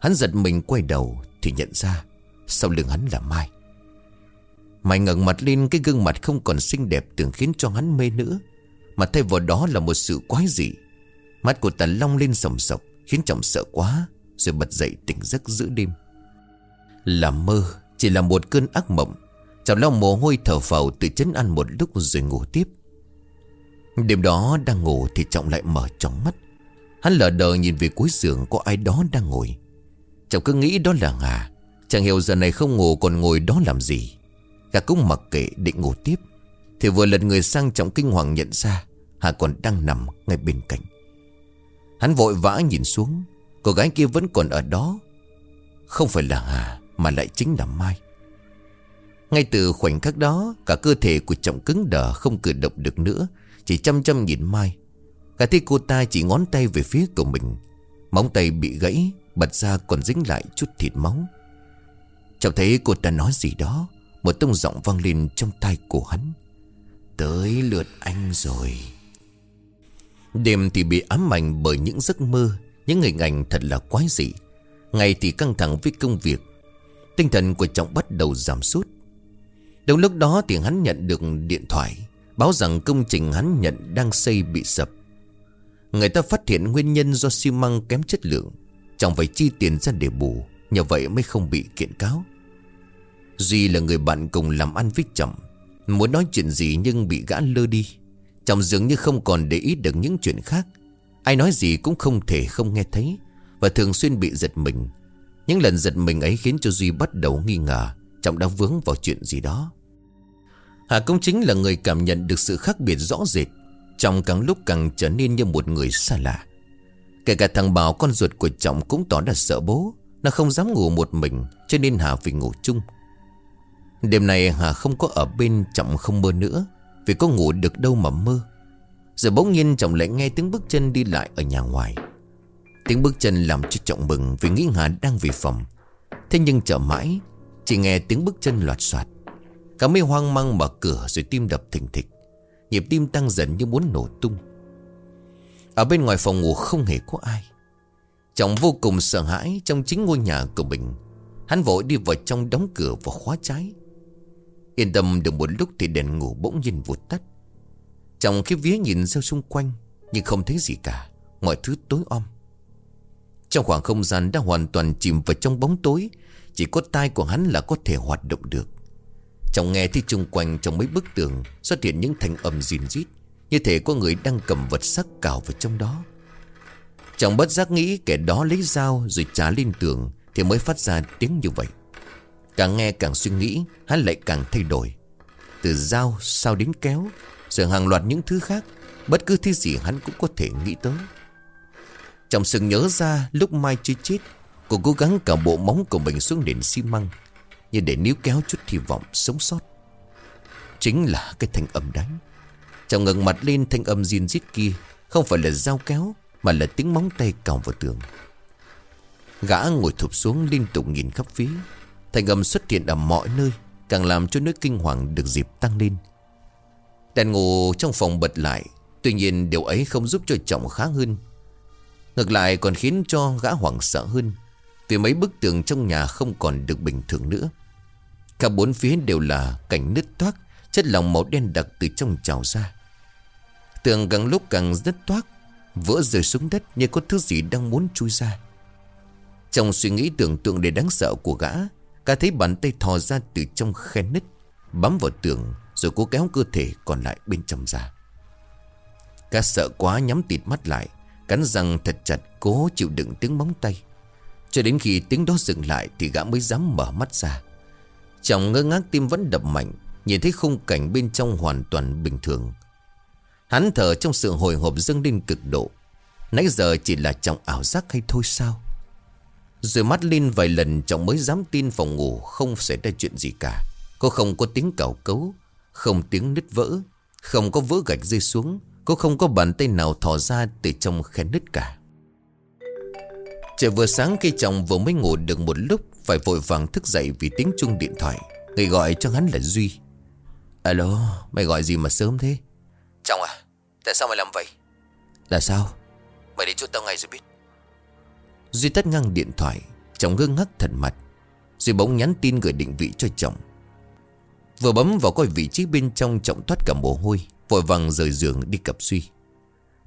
Hắn giật mình quay đầu Thì nhận ra Sau lưng hắn là Mai. Mai ngẩng mặt lên, cái gương mặt không còn xinh đẹp Tưởng khiến cho hắn mê nữa Mà thay vào đó là một sự quái dị. Mắt của ta long lên sầm sọc, Khiến trọng sợ quá, Rồi bật dậy tỉnh giấc giữa đêm. Là mơ, Chỉ là một cơn ác mộng. Trọng lau mồ hôi thở phào tự chấn ăn một lúc rồi ngủ tiếp. Đêm đó đang ngủ thì Trọng lại mở tròng mắt. Hắn lờ đờ nhìn về cuối giường có ai đó đang ngồi. Chẳng cứ nghĩ đó là Hà Chẳng hiểu giờ này không ngủ còn ngồi đó làm gì. Gà cũng mặc kệ định ngủ tiếp. Thì vừa lật người sang Trọng kinh hoàng nhận ra Hà còn đang nằm ngay bên cạnh. Hắn vội vã nhìn xuống. Cô gái kia vẫn còn ở đó. Không phải là Hà Mà lại chính là Mai. Ngay từ khoảnh khắc đó, Cả cơ thể của Trọng cứng đờ không cử động được nữa, Chỉ chăm chăm nhìn Mai. Cả thấy cô ta chỉ ngón tay về phía của mình. Móng tay bị gãy, Bật ra còn dính lại chút thịt máu. Trọng thấy cô ta nói gì đó, Một tông giọng vang lên trong tai của hắn. Tới lượt anh rồi. Đêm thì bị ám ảnh bởi những giấc mơ, Những hình ảnh thật là quái dị. Ngày thì căng thẳng với công việc. Tinh thần của Trọng bắt đầu giảm sút. Đúng lúc đó thì hắn nhận được điện thoại, Báo rằng công trình hắn nhận đang xây bị sập. Người ta phát hiện nguyên nhân do xi măng kém chất lượng. Chẳng phải chi tiền ra để bù, Nhờ vậy mới không bị kiện cáo. Duy là người bạn cùng làm ăn với chậm Muốn nói chuyện gì nhưng bị gã lơ đi. Trọng dường như không còn để ý được những chuyện khác. Ai nói gì cũng không thể không nghe thấy Và thường xuyên bị giật mình. Những lần giật mình ấy khiến cho Duy bắt đầu nghi ngờ Trọng đã vướng vào chuyện gì đó. Hà công chính là người cảm nhận được sự khác biệt rõ rệt Trọng càng lúc càng trở nên như một người xa lạ. Kể cả thằng Bảo, con ruột của Trọng cũng tỏ ra sợ bố. Nó không dám ngủ một mình, Cho nên Hà phải ngủ chung. Đêm này Hà không có ở bên Trọng không mơ nữa. Vì có ngủ được đâu mà mơ. Giờ bỗng nhiên Trọng lại nghe tiếng bước chân đi lại ở nhà ngoài. Tiếng bước chân làm cho Trọng mừng Vì nghĩ Hà đang về phòng. Thế nhưng chờ mãi, Chỉ nghe tiếng bước chân loạt soạt. Cả mấy hoang mang mở cửa rồi tim đập thình thịch. Nhịp tim tăng dần như muốn nổ tung. Ở bên ngoài phòng ngủ không hề có ai. Trọng vô cùng sợ hãi Trong chính ngôi nhà của mình. Hắn vội đi vào trong đóng cửa và khóa trái. Yên tâm, được một lúc thì đèn ngủ bỗng nhiên vụt tắt. Trong khi vía nhìn ra xung quanh, Nhưng không thấy gì cả, Mọi thứ tối om. Trong khoảng không gian đã hoàn toàn chìm vào trong bóng tối, Chỉ có tai của hắn là có thể hoạt động được chồng nghe thì chung quanh trong mấy bức tường Xuất hiện những thanh âm rìn rít, Như thể có người đang cầm vật sắc cào vào trong đó. Chồng bất giác nghĩ kẻ đó lấy dao rồi trả lên tường Thì mới phát ra tiếng như vậy. Càng nghe càng suy nghĩ, Hắn lại càng thay đổi. Từ dao sao đến kéo, Rồi hàng loạt những thứ khác, Bất cứ thứ gì hắn cũng có thể nghĩ tới. Chồng sừng nhớ ra lúc Mai chưa chết, Cô cố gắng cả bộ móng của mình xuống nền xi măng. Như để níu kéo chút hy vọng sống sót, Chính là cái thanh âm đánh Trong ngẩng mặt lên, thanh âm riêng rít kia Không phải là dao kéo, Mà là tiếng móng tay cào vào tường. Gã ngồi thụp xuống liên tục nhìn khắp phía. Thanh âm xuất hiện ở mọi nơi, Càng làm cho nỗi kinh hoàng được dịp tăng lên. Đèn ngủ trong phòng bật lại, Tuy nhiên điều ấy không giúp cho Trọng khá hơn. Ngược lại còn khiến cho gã hoảng sợ hơn, Vì mấy bức tường trong nhà không còn được bình thường nữa. Cả bốn phía đều là cảnh nứt toác, Chất lỏng màu đen đặc từ trong trào ra. Tường càng lúc càng nứt toác, Vỡ rơi xuống đất như có thứ gì đang muốn chui ra. Trong suy nghĩ tưởng tượng để đáng sợ của gã Cả thấy bàn tay thò ra từ trong khe nứt, Bám vào tường Rồi cố kéo cơ thể còn lại bên trong ra. Cả sợ quá nhắm tịt mắt lại, Cắn răng thật chặt, cố chịu đựng tiếng móng tay. Cho đến khi tiếng đó dừng lại Thì gã mới dám mở mắt ra. Chồng ngơ ngác tim vẫn đập mạnh, Nhìn thấy khung cảnh bên trong hoàn toàn bình thường. Hắn thở trong sự hồi hộp dâng lên cực độ. Nãy giờ chỉ là trọng ảo giác hay thôi sao? Rồi mắt lên vài lần Trọng mới dám tin phòng ngủ Không xảy ra chuyện gì cả. Cô không có tiếng cào cấu, Không tiếng nứt vỡ, Không có vỡ gạch rơi xuống, Cô không có bàn tay nào thò ra từ trong khe nứt cả. Trời vừa sáng khi chồng vừa mới ngủ được một lúc phải vội vàng thức dậy vì tiếng chuông điện thoại. Người gọi cho hắn là Duy. Alo mày gọi gì mà sớm thế? Tại sao mày làm vậy? Là sao? Mày đi chỗ tao ngay rồi biết. Duy tắt ngang điện thoại Chồng ngơ ngác thần mặt. Duy bỗng nhắn tin gửi định vị cho chồng. Vừa bấm vào coi vị trí bên trong Trọng thoát cả mồ hôi Vội vàng rời giường đi cặp Duy.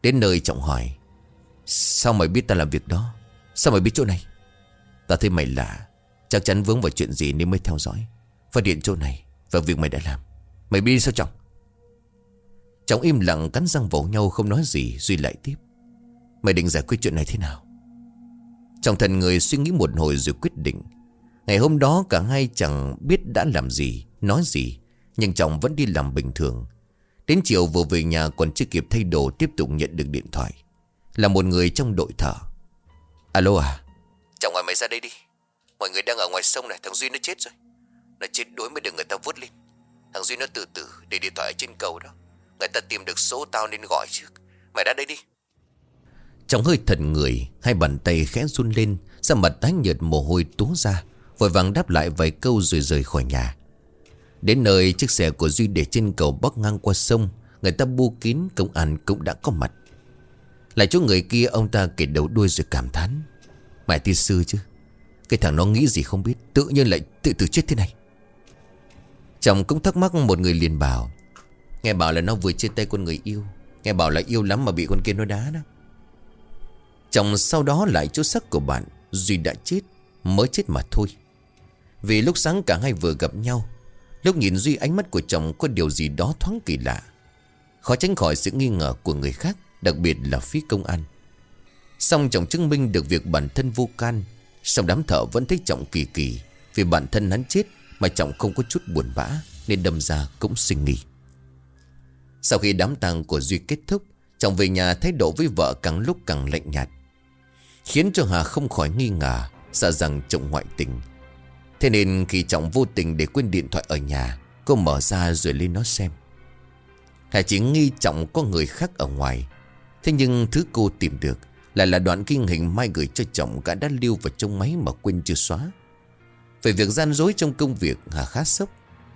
Đến nơi Trọng hỏi Sao mày biết ta làm việc đó? Sao mày biết chỗ này? Ta thấy mày lạ Chắc chắn vướng vào chuyện gì nên mới theo dõi. Phát hiện chỗ này Và việc mày đã làm. Mày đi sao Trọng Trọng im lặng cắn răng vỗ nhau không nói gì Duy lại tiếp. Mày định giải quyết chuyện này thế nào? Trọng thần người suy nghĩ một hồi rồi quyết định. Ngày hôm đó cả hai chẳng biết đã làm gì, Nói gì, Nhưng Trọng vẫn đi làm bình thường. Đến chiều vừa về nhà còn chưa kịp thay đồ Tiếp tục nhận được điện thoại. Là một người trong đội thở Alo à? Trọng ngoài mày ra đây đi. Mọi người đang ở ngoài sông này, Thằng Duy nó chết rồi. Nó chết đuối mới được người ta vớt lên. Thằng Duy nó tự tử để điện thoại ở trên cầu đó. Người ta tìm được số tao nên gọi trước. Mày ra đây đi. Trong hơi thần người, Hai bàn tay khẽ run lên, Da mặt tái nhợt mồ hôi túa ra, Vội vàng đáp lại vài câu rồi rời khỏi nhà. Đến nơi, chiếc xe của Duy để trên cầu bắc ngang qua sông, Người ta bu kín, công an cũng đã có mặt. Lại chỗ người kia, ông ta kể đầu đuôi rồi cảm thán. Mày thi sư chứ? Cái thằng nó nghĩ gì không biết, Tự nhiên lại tự tử chết thế này. Chồng cũng thắc mắc một người liền bảo, Nghe bảo là nó vừa chia tay con người yêu, Nghe bảo là yêu lắm mà bị con kia nó đá đó. Chồng sau đó lại chỗ sắc của bạn, Duy đã chết, Mới chết mà thôi. Vì lúc sáng cả hai vừa gặp nhau, Lúc nhìn Duy ánh mắt của chồng có điều gì đó thoáng kỳ lạ, Khó tránh khỏi sự nghi ngờ của người khác, Đặc biệt là phía công an. Xong chồng chứng minh được việc bản thân vô can Xong đám thợ vẫn thấy trọng kỳ kỳ, Vì bản thân hắn chết Mà trọng không có chút buồn bã, Nên đâm ra cũng suy nghĩ Sau khi đám tang của Duy kết thúc trọng về nhà thái độ với vợ càng lúc càng lạnh nhạt, Khiến cho Hà không khỏi nghi ngờ Sợ rằng trọng ngoại tình. Thế nên khi trọng vô tình để quên điện thoại ở nhà, Cô mở ra rồi lên nó xem. Hà chỉ nghi trọng có người khác ở ngoài, Thế nhưng thứ cô tìm được lại là đoạn kinh hình Mai gửi cho chồng cả đã lưu vào trong máy mà quên chưa xóa. Về việc gian dối trong công việc Hà khá sốc.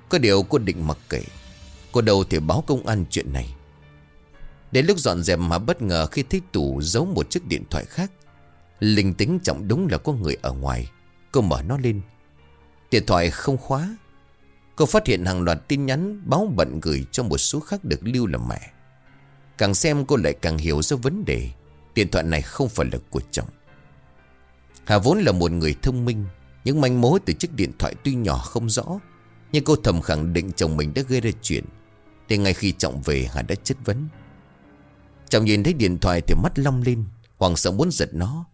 Có điều cô định mặc kệ. Cô đâu thể báo công an chuyện này. Đến lúc dọn dẹp mà bất ngờ khi thấy tủ giấu một chiếc điện thoại khác. Linh tính trọng đúng là có người ở ngoài. Cô mở nó lên. Điện thoại không khóa. Cô phát hiện hàng loạt tin nhắn, báo bận gửi cho một số khác được lưu là mẹ. Càng xem cô lại càng hiểu ra vấn đề. Điện thoại này không phải là của chồng. Hà vốn là một người thông minh Những manh mối từ chiếc điện thoại tuy nhỏ không rõ, Nhưng cô thầm khẳng định chồng mình đã gây ra chuyện. Để ngay khi trọng về, Hà đã chất vấn. Chồng nhìn thấy điện thoại thì mắt long lên Hoàng sợ muốn giật nó.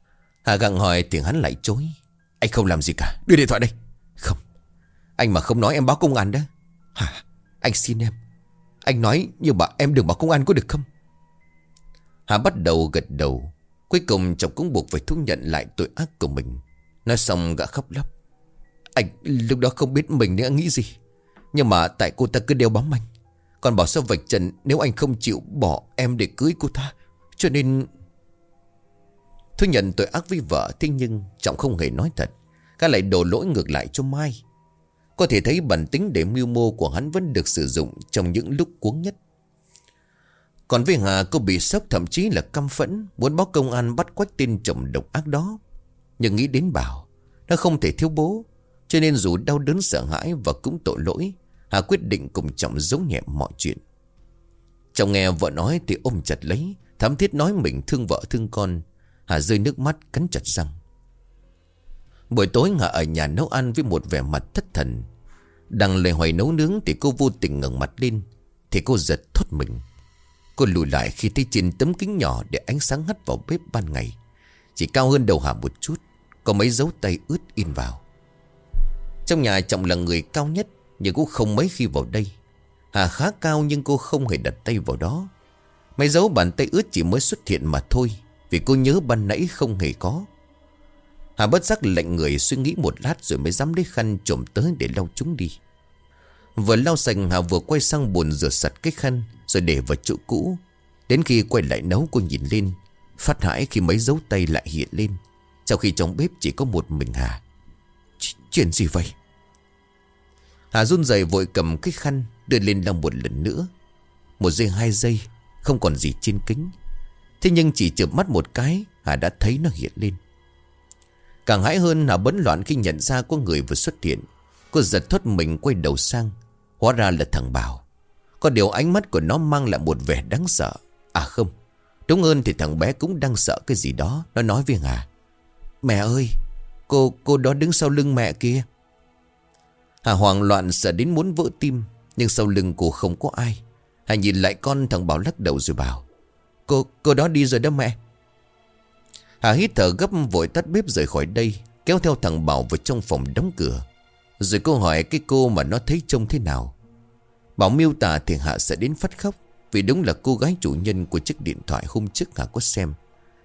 Hà gặng hỏi thì hắn lại chối. Anh không làm gì cả, Đưa điện thoại đây. Không, Anh mà không nói em báo công an đó Hả Anh xin em. Anh nói nhưng mà em đừng báo công an có được không? Hà bắt đầu gật đầu. Cuối cùng chồng cũng buộc phải thú nhận lại tội ác của mình. Nói xong gã khóc lóc. Anh lúc đó không biết mình đã nghĩ gì. Nhưng mà tại cô ta cứ đeo bám anh. Còn bảo sao vạch trần Nếu anh không chịu bỏ em để cưới cô ta. Cho nên thú nhận tội ác với vợ, Thế nhưng Trọng không hề nói thật. Các lại đổ lỗi ngược lại cho Mai. Có thể thấy bản tính để mưu mô của hắn Vẫn được sử dụng trong những lúc cuống nhất. Còn với Hà cô bị sốc thậm chí là căm phẫn, Muốn báo công an bắt quách tên chồng độc ác đó. Nhưng nghĩ đến bảo Nó không thể thiếu bố, Cho nên dù đau đớn sợ hãi và cũng tội lỗi, Hà quyết định cùng Trọng giấu nhẹ mọi chuyện. Chồng nghe vợ nói thì ôm chặt lấy Thám thiết nói mình thương vợ thương con. Hà rơi nước mắt cắn chặt răng. Buổi tối Hà ở nhà nấu ăn với một vẻ mặt thất thần. Đang lời hoài nấu nướng thì cô vô tình ngẩng mặt lên, Thì cô giật thốt mình. Cô lùi lại khi thấy trên tấm kính nhỏ để ánh sáng hắt vào bếp ban ngày. Chỉ cao hơn đầu Hà một chút, Có mấy dấu tay ướt in vào. Trong nhà Trọng là người cao nhất, Nhưng cũng không mấy khi vào đây. Hà khá cao nhưng cô không hề đặt tay vào đó. Mấy dấu bàn tay ướt chỉ mới xuất hiện mà thôi, vì cô nhớ ban nãy không hề có. Hà bất giác lệnh người suy nghĩ một lát Rồi mới dám lấy khăn trộm tới để lau chúng đi. Vừa lau sạch Hà vừa quay sang bồn rửa sạch cái khăn, Rồi để vào chỗ cũ. Đến khi quay lại nấu, cô nhìn lên, Phát hãi khi mấy dấu tay lại hiện lên. Trong khi trong bếp chỉ có một mình Hà. Ch, Chuyện gì vậy? Hà run rẩy vội cầm cái khăn, Đưa lên lau một lần nữa. Một giây, hai giây, Không còn gì trên kính. Thế nhưng chỉ chợp mắt một cái, Hà đã thấy nó hiện lên. Càng hãi hơn, Hà bấn loạn khi nhận ra có người vừa xuất hiện. Cô giật thoát mình quay đầu sang. Hóa ra là thằng Bảo. Có điều ánh mắt của nó mang lại một vẻ đáng sợ. À không Đúng hơn thì thằng bé cũng đang sợ cái gì đó. Nó nói với Hà Mẹ ơi, Cô cô đó đứng sau lưng mẹ kia. Hà hoảng loạn sợ đến muốn vỡ tim, Nhưng sau lưng cô không có ai. Hà nhìn lại con thằng Bảo lắc đầu rồi bảo, Cô cô đó đi rồi đó mẹ. Hà hít thở gấp vội tắt bếp rời khỏi đây, Kéo theo thằng Bảo vào trong phòng đóng cửa. Rồi cô hỏi cái cô mà nó thấy trông thế nào. Bảo miêu tả thì Hạ sẽ đến phát khóc Vì đúng là cô gái chủ nhân của chiếc điện thoại hôm trước Hạ có xem.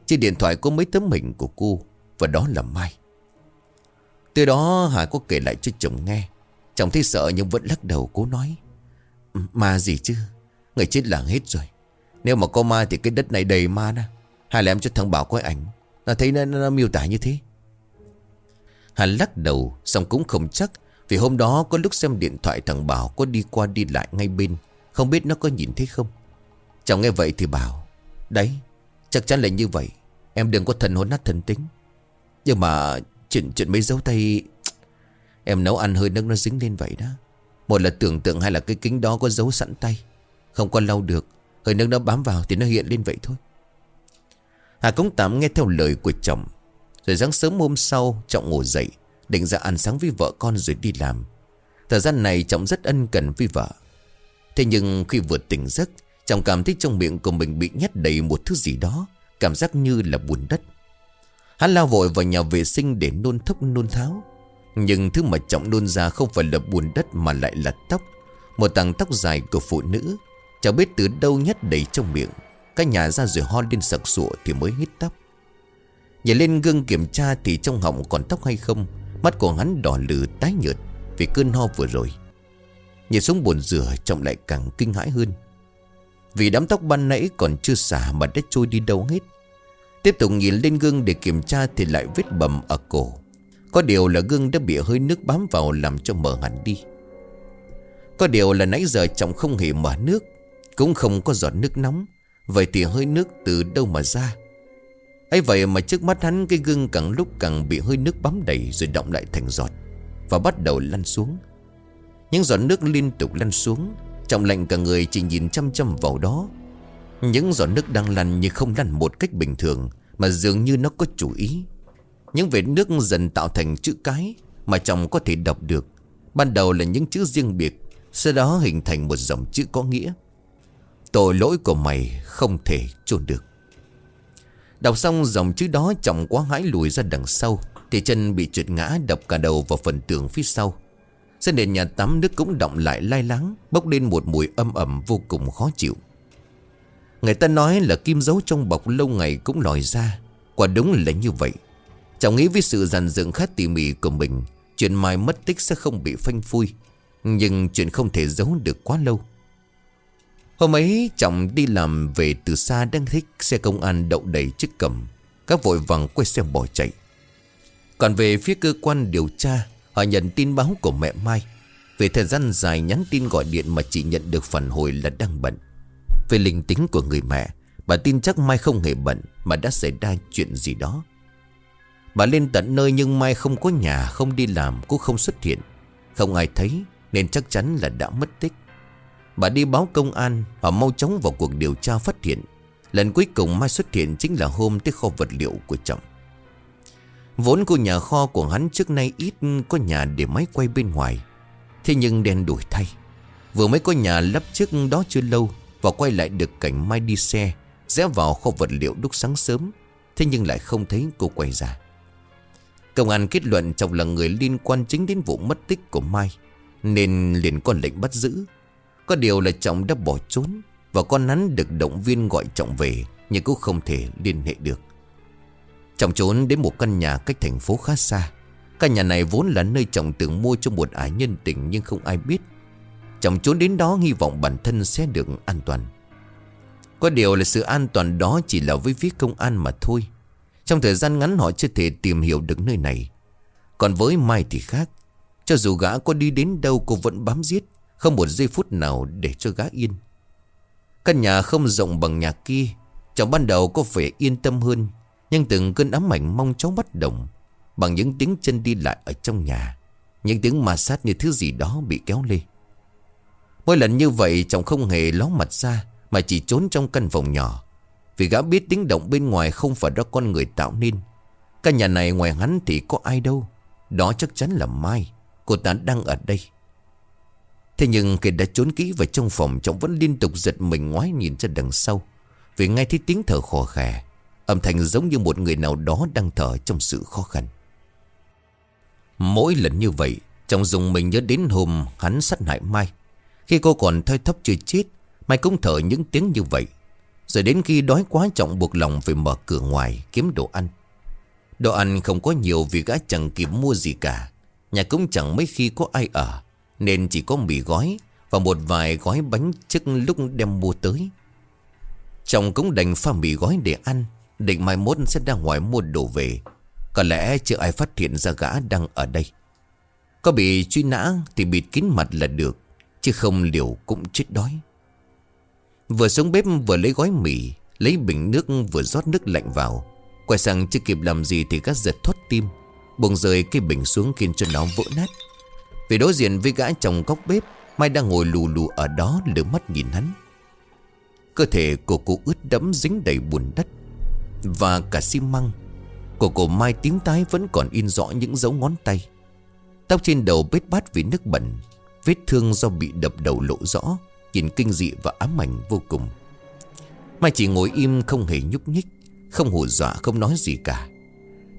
Trên điện thoại có mấy tấm hình của cô Và đó là Mai. Từ đó Hạ có kể lại cho chồng nghe. Chồng thấy sợ nhưng vẫn lắc đầu cố nói Ma gì chứ? Người chết làng hết rồi. Nếu mà có ma thì cái đất này đầy ma đó. Hay là em cho thằng Bảo coi ảnh. Nó thấy nó, nó, nó miêu tả như thế. Hà lắc đầu, Xong cũng không chắc, Vì hôm đó có lúc xem điện thoại thằng Bảo Có đi qua đi lại ngay bên, Không biết nó có nhìn thấy không. Cháu nghe vậy thì bảo, Đấy, chắc chắn là như vậy, Em đừng có thần hồn nát thần tính. Nhưng mà chuyện chuyện mấy dấu tay, Em nấu ăn hơi nước nó dính lên vậy đó. Một là tưởng tượng hay là cái kính đó có dấu sẵn tay, Không có lau được, Hơi nước nó bám vào thì nó hiện lên vậy thôi. Hà cũng tạm nghe theo lời của chồng. Rồi sáng sớm hôm sau, Trọng ngủ dậy, Định ra ăn sáng với vợ con rồi đi làm. Thời gian này trọng rất ân cần với vợ. Thế nhưng khi vừa tỉnh giấc, Trọng cảm thấy trong miệng của mình bị nhét đầy một thứ gì đó, Cảm giác như là bùn đất. Hắn lao vội vào nhà vệ sinh để nôn thốc nôn tháo. Nhưng thứ mà trọng nôn ra không phải là bùn đất mà lại là tóc, Một tàng tóc dài của phụ nữ. Chẳng biết từ đâu nhét đầy trong miệng. Các nhà ra rồi ho lên sặc sụa thì mới hít tóc. Nhảy lên gương kiểm tra thì trong họng còn tóc hay không? Mắt của hắn đỏ lử tái nhợt Vì cơn ho vừa rồi. Nhìn xuống bồn rửa, trọng lại càng kinh hãi hơn. Vì đám tóc ban nãy còn chưa xả mà đã trôi đi đâu hết. Tiếp tục nhìn lên gương để kiểm tra thì lại vết bầm ở cổ. Có điều là gương đã bị hơi nước bám vào làm cho mở hẳn đi. Có điều là nãy giờ trọng không hề mở nước, Cũng không có giọt nước nóng. Vậy thì hơi nước từ đâu mà ra? Ấy vậy mà trước mắt hắn, cái gương càng lúc càng bị hơi nước bám đầy rồi động lại thành giọt Và bắt đầu lăn xuống. Những giọt nước liên tục lăn xuống, Trọng lạnh cả người chỉ nhìn chăm chăm vào đó. Những giọt nước đang lăn nhưng không lăn một cách bình thường Mà dường như nó có chủ ý. Những vệt nước dần tạo thành chữ cái Mà chồng có thể đọc được. Ban đầu là những chữ riêng biệt, Sau đó hình thành một dòng chữ có nghĩa. Tội lỗi của mày không thể chôn được. Đọc xong dòng chữ đó trọng quá hãi lùi ra đằng sau, Thì chân bị trượt ngã đập cả đầu vào phần tường phía sau. Sân nền nhà tắm nước cũng động lại lai láng, Bốc lên một mùi âm ẩm vô cùng khó chịu. Người ta nói là kim dấu trong bọc lâu ngày cũng lòi ra, Quả đúng là như vậy. Chẳng nghĩ với sự dàn dựng khá tỉ mỉ của mình, Chuyện mai mất tích sẽ không bị phanh phui, Nhưng chuyện không thể giấu được quá lâu. Hôm ấy, chồng đi làm về từ xa đang thích xe công an đậu đầy chiếc cầm. Các vội vàng quay xe bỏ chạy. Còn về phía cơ quan điều tra, Họ nhận tin báo của mẹ Mai. Về thời gian dài nhắn tin gọi điện mà chỉ nhận được phản hồi là đang bận. Về linh tính của người mẹ, Bà tin chắc Mai không hề bận Mà đã xảy ra chuyện gì đó. Bà lên tận nơi nhưng Mai không có nhà, Không đi làm, cũng không xuất hiện. Không ai thấy, Nên chắc chắn là đã mất tích. Bà đi báo công an, Họ mau chóng vào cuộc điều tra phát hiện. Lần cuối cùng Mai xuất hiện chính là hôm tới kho vật liệu của chồng. Vốn của nhà kho của hắn trước nay ít có nhà để máy quay bên ngoài. Thế nhưng đen đuổi thay. Vừa mới có nhà lắp trước đó chưa lâu, Và quay lại được cảnh Mai đi xe, Rẽ vào kho vật liệu lúc sáng sớm. Thế nhưng lại không thấy cô quay ra. Công an kết luận chồng là người liên quan chính đến vụ mất tích của Mai, Nên liền có lệnh bắt giữ có điều là Trọng đã bỏ trốn Và con hắn được động viên gọi Trọng về, Nhưng cũng không thể liên hệ được. Trọng trốn đến một căn nhà cách thành phố khá xa. Căn nhà này vốn là nơi Trọng từng mua cho một ái nhân tình Nhưng không ai biết. Trọng trốn đến đó hy vọng bản thân sẽ được an toàn. Có điều là sự an toàn đó chỉ là với phía công an mà thôi. Trong thời gian ngắn họ chưa thể tìm hiểu được nơi này. Còn với Mai thì khác. Cho dù gã có đi đến đâu cô vẫn bám giết không một giây phút nào để cho gã yên. Căn nhà không rộng bằng nhà kia chồng ban đầu có vẻ yên tâm hơn, Nhưng từng cơn ám ảnh mong cháu bắt động Bằng những tiếng chân đi lại ở trong nhà, Những tiếng ma sát như thứ gì đó bị kéo lê. Mỗi lần như vậy, chồng không hề ló mặt ra, Mà chỉ trốn trong căn phòng nhỏ. Vì gã biết tiếng động bên ngoài không phải do con người tạo nên. Căn nhà này ngoài hắn thì có ai đâu, Đó chắc chắn là Mai, Cô ta đang ở đây. Thế nhưng khi đã trốn kỹ vào trong phòng, Trọng vẫn liên tục giật mình ngoái nhìn ra đằng sau. Vì ngay thấy tiếng thở khò khè, Âm thanh giống như một người nào đó đang thở trong sự khó khăn. Mỗi lần như vậy, Trọng dùng mình nhớ đến hôm hắn sát hại Mai. Khi cô còn thơi thấp chưa chết, Mai cũng thở những tiếng như vậy. Rồi đến khi đói quá, Trọng buộc lòng phải mở cửa ngoài kiếm đồ ăn. Đồ ăn không có nhiều vì gã chẳng kịp mua gì cả. Nhà cũng chẳng mấy khi có ai ở. Nên chỉ có mì gói Và một vài gói bánh trước lúc đem mua tới. Chồng cũng đành pha mì gói để ăn, Định mai mốt sẽ ra ngoài mua đồ về. Có lẽ chưa ai phát hiện ra gã đang ở đây. Có bị truy nã thì bịt kín mặt là được, Chứ không liều cũng chết đói. Vừa xuống bếp vừa lấy gói mì, Lấy bình nước vừa rót nước lạnh vào. Quay sang chưa kịp làm gì thì gắt giật thoát tim, Buông rơi cái bình xuống khiến cho nó vỡ nát. Vì đối diện với gã chồng góc bếp, Mai đang ngồi lù lù ở đó lửa mắt nhìn hắn. Cơ thể của cô ướt đẫm dính đầy bùn đất. Và cả xi măng, Của cô Mai tím tái vẫn còn in rõ những dấu ngón tay. Tóc trên đầu bết bát vì nước bẩn, Vết thương do bị đập đầu lộ rõ, Nhìn kinh dị và ám ảnh vô cùng. Mai chỉ ngồi im không hề nhúc nhích, Không hù dọa, không nói gì cả.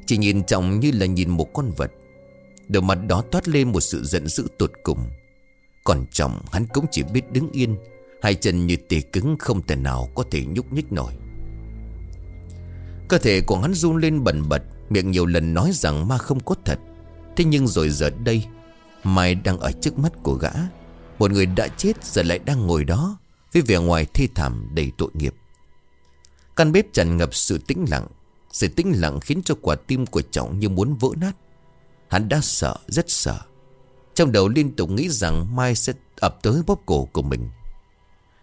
Chỉ nhìn trọng như là nhìn một con vật. Đôi mặt đó toát lên một sự giận dữ tột cùng. Còn trọng hắn cũng chỉ biết đứng yên, Hai chân như tê cứng không thể nào có thể nhúc nhích nổi. Cơ thể của hắn run lên bần bật, Miệng nhiều lần nói rằng ma không có thật. Thế nhưng rồi giờ đây, Mai đang ở trước mắt của gã. Một người đã chết giờ lại đang ngồi đó, Với vẻ ngoài thi thảm đầy tội nghiệp. Căn bếp tràn ngập sự tĩnh lặng, Sự tĩnh lặng khiến cho quả tim của trọng như muốn vỡ nát. Hắn đã sợ, rất sợ. Trong đầu liên tục nghĩ rằng Mai sẽ ập tới bóp cổ của mình.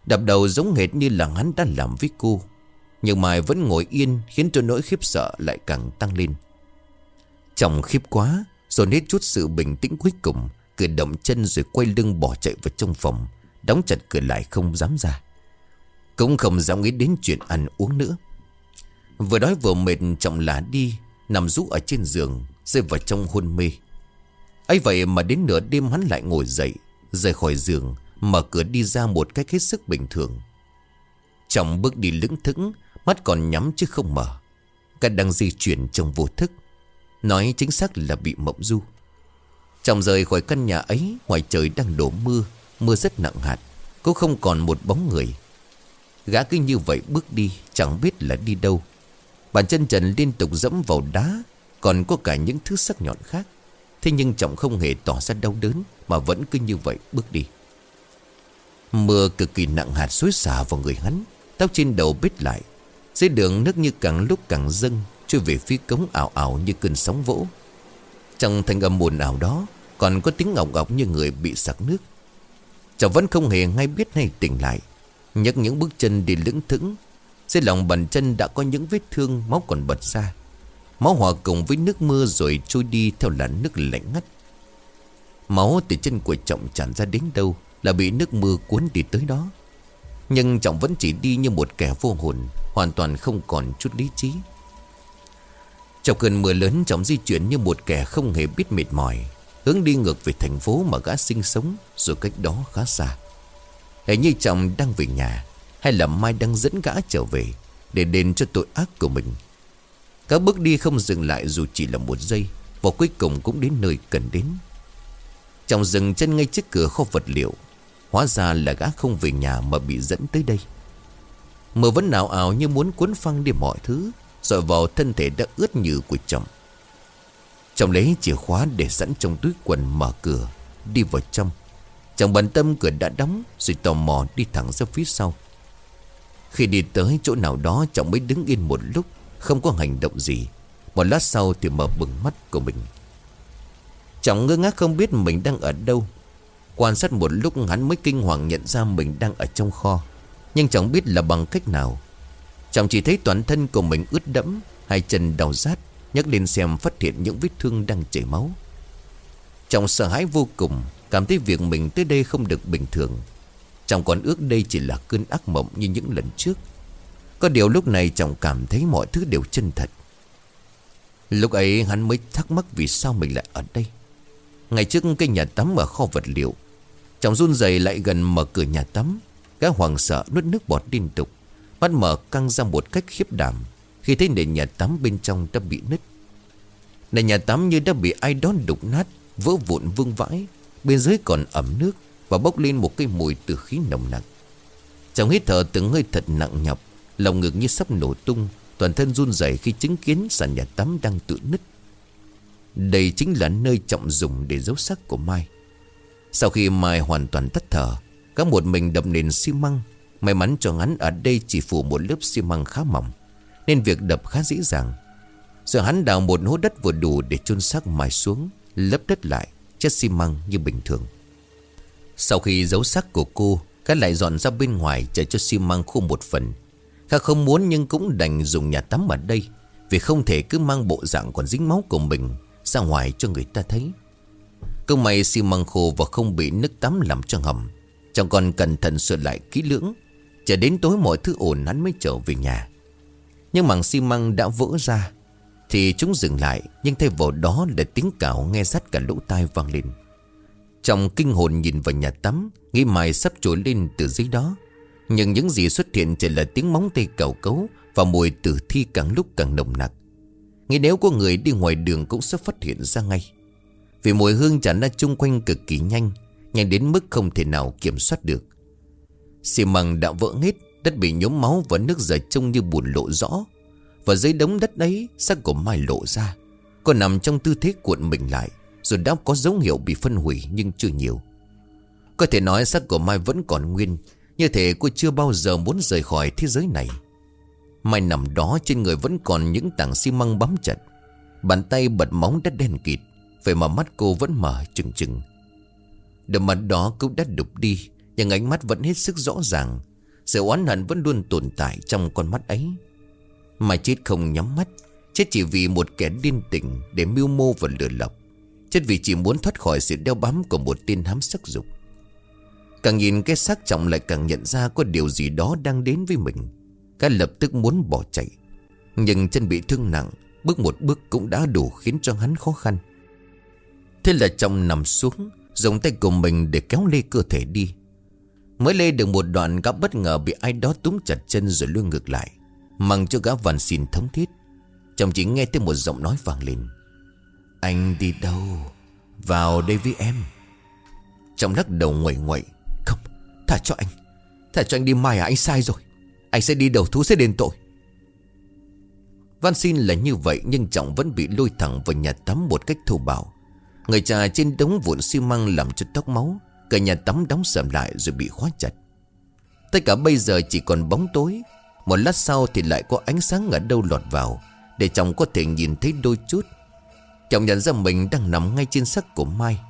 Đập đầu giống hệt như là hắn đã làm với cô. Nhưng Mai vẫn ngồi yên Khiến cho nỗi khiếp sợ lại càng tăng lên. Trọng khiếp quá Rồi hết chút sự bình tĩnh cuối cùng Cử động chân rồi quay lưng bỏ chạy vào trong phòng Đóng chặt cửa lại không dám ra. Cũng không dám nghĩ đến chuyện ăn uống nữa. Vừa đói vừa mệt Trọng lá đi Nằm rũ ở trên giường Rơi vào trong hôn mê. Ấy vậy mà đến nửa đêm hắn lại ngồi dậy, Rời khỏi giường, Mở cửa đi ra một cách hết sức bình thường. Trọng bước đi lững thững, Mắt còn nhắm chứ không mở. Cả đang di chuyển trong vô thức, Nói chính xác là bị mộng du. Trọng rời khỏi căn nhà ấy, Ngoài trời đang đổ mưa Mưa rất nặng hạt, Cũng không còn một bóng người. Gã cứ như vậy bước đi, Chẳng biết là đi đâu. Bàn chân trần liên tục dẫm vào đá còn có cả những thứ sắc nhọn khác. Thế nhưng Trọng không hề tỏ ra đau đớn, Mà vẫn cứ như vậy bước đi. Mưa cực kỳ nặng hạt xối xả vào người hắn, Tóc trên đầu bít lại. Dưới đường nước như càng lúc càng dâng, Trôi về phía cống ảo ảo như cơn sóng vỗ. Trong thanh âm buồn ảo đó, Còn có tiếng ngọc ngọc như người bị sặc nước. Trọng vẫn không hề ngay biết hay tỉnh lại, nhấc những bước chân đi lững thững. Dưới lòng bàn chân đã có những vết thương Máu còn bật ra. Máu hòa cùng với nước mưa rồi trôi đi Theo làn nước lạnh ngắt. Máu từ chân của trọng tràn ra đến đâu Là bị nước mưa cuốn đi tới đó. Nhưng trọng vẫn chỉ đi như một kẻ vô hồn, Hoàn toàn không còn chút lý trí. Trong cơn mưa lớn, Trọng di chuyển như một kẻ không hề biết mệt mỏi, Hướng đi ngược về thành phố mà gã sinh sống Rồi cách đó khá xa. Hình như chồng đang về nhà, Hay là Mai đang dẫn gã trở về, Để đền cho tội ác của mình các bước đi không dừng lại dù chỉ là một giây, Và cuối cùng cũng đến nơi cần đến. Trong dừng chân ngay trước cửa kho vật liệu, Hóa ra là gã không về nhà mà bị dẫn tới đây. Mưa vẫn nào ảo như muốn cuốn phăng đi mọi thứ Rồi vào thân thể đã ướt nhừ của chồng. Chồng lấy chìa khóa để sẵn trong túi quần mở cửa, Đi vào trong. Chồng bận tâm cửa đã đóng, Rồi tò mò đi thẳng ra phía sau. Khi đi tới chỗ nào đó, Chồng mới đứng yên một lúc không có hành động gì. Một lát sau thì mở bừng mắt của mình. Trọng ngơ ngác không biết mình đang ở đâu. Quan sát một lúc hắn mới kinh hoàng nhận ra mình đang ở trong kho. Nhưng chẳng biết là bằng cách nào. Trọng chỉ thấy toàn thân của mình ướt đẫm, Hai chân đau rát, nhấc lên xem phát hiện những vết thương đang chảy máu. Trọng sợ hãi vô cùng, Cảm thấy việc mình tới đây không được bình thường. Trọng còn ước đây chỉ là cơn ác mộng như những lần trước. Có điều lúc này trọng cảm thấy mọi thứ đều chân thật. Lúc ấy hắn mới thắc mắc vì sao mình lại ở đây. Ngày trước cái nhà tắm ở kho vật liệu Trọng run rẩy lại gần mở cửa nhà tắm. Gã hoàng sợ nuốt nước bọt liên tục, Mắt mở căng ra một cách khiếp đảm, Khi thấy nền nhà tắm bên trong đã bị nứt. Nền nhà tắm như đã bị ai đó đục nát, Vỡ vụn vương vãi. Bên dưới còn ẩm nước Và bốc lên một cái mùi từ khí nồng nặng Chồng hít thở từng hơi thật nặng nhọc Lòng ngực như sắp nổ tung, Toàn thân run rẩy khi chứng kiến sàn nhà tắm đang tự nứt. Đây chính là nơi trọng dùng để giấu xác của Mai. Sau khi Mai hoàn toàn tắt thở các một mình đập nền xi măng. May mắn cho hắn ở đây chỉ phủ một lớp xi măng khá mỏng, Nên việc đập khá dễ dàng. Giờ hắn đào một hố đất vừa đủ để chôn xác Mai xuống, Lấp đất lại, Chất xi măng như bình thường. Sau khi giấu xác của cô Các lại dọn ra bên ngoài Chờ cho xi măng khô một phần. Kha không muốn nhưng cũng đành dùng nhà tắm ở đây, Vì không thể cứ mang bộ dạng còn dính máu của mình Ra ngoài cho người ta thấy. Công may xi măng khô và không bị nước tắm làm cho hầm Chồng còn cẩn thận sửa lại kỹ lưỡng, Chờ đến tối mọi thứ ổn hắn mới trở về nhà. Nhưng mảng xi măng đã vỡ ra, Thì chúng dừng lại, Nhưng thay vào đó là tiếng cào nghe rắt cả lỗ tai vang lên. Trong kinh hồn nhìn vào nhà tắm, Nghĩ mày sắp trồi lên từ dưới đó nhưng những gì xuất hiện chỉ là tiếng móng tay cào cấu Và mùi tử thi càng lúc càng nồng nặc. Nghĩ nếu có người đi ngoài đường cũng sẽ phát hiện ra ngay. Vì mùi hương tràn ra chung quanh cực kỳ nhanh Nhanh đến mức không thể nào kiểm soát được. Xì măng đã vỡ hết, Đất bị nhốm máu và nước rời trông như buồn lộ rõ. Và dưới đống đất ấy, xác của Mai lộ ra. Còn nằm trong tư thế cuộn mình lại Rồi đã có dấu hiệu bị phân hủy nhưng chưa nhiều. Có thể nói xác của Mai vẫn còn nguyên như thể cô chưa bao giờ muốn rời khỏi thế giới này. Mai nằm đó trên người vẫn còn những tảng xi măng bám chặt. Bàn tay bật móng đất đen kịt, Vậy mà mắt cô vẫn mở chừng chừng. Đôi mắt đó cũng đã đục đi, Nhưng ánh mắt vẫn hết sức rõ ràng. Sự oán hận vẫn luôn tồn tại trong con mắt ấy. Mà chết không nhắm mắt, Chết chỉ vì một kẻ điên tình Để mưu mô và lừa lọc. Chết vì chỉ muốn thoát khỏi sự đeo bám Của một tên hám sắc dục. Càng nhìn cái xác trọng lại càng nhận ra Có điều gì đó đang đến với mình. Cả lập tức muốn bỏ chạy. Nhưng chân bị thương nặng, Bước một bước cũng đã đủ khiến cho hắn khó khăn. Thế là trọng nằm xuống, Dùng tay của mình để kéo lê cơ thể đi. Mới lê được một đoạn gã bất ngờ bị ai đó túm chặt chân rồi lui ngược lại mằng cho gã vằn xin thống thiết. Chồng chỉ nghe thấy một giọng nói vang lên. Anh đi đâu? Vào đây với em. Chồng lắc đầu ngoại ngoại thả cho anh. Thả cho anh đi mai à anh sai rồi. Anh sẽ đi đầu thú, sẽ đền tội. Văn xin là như vậy, Nhưng Trọng vẫn bị lôi thẳng vào nhà tắm một cách thô bạo. Người trà trên đống vụn xi măng làm cho tóc máu. Cả nhà tắm đóng sầm lại rồi bị khóa chặt. Tất cả bây giờ chỉ còn bóng tối. Một lát sau thì lại có ánh sáng ở đâu lọt vào, Để chồng có thể nhìn thấy đôi chút. Chồng nhận ra mình đang nằm ngay trên xác của Mai.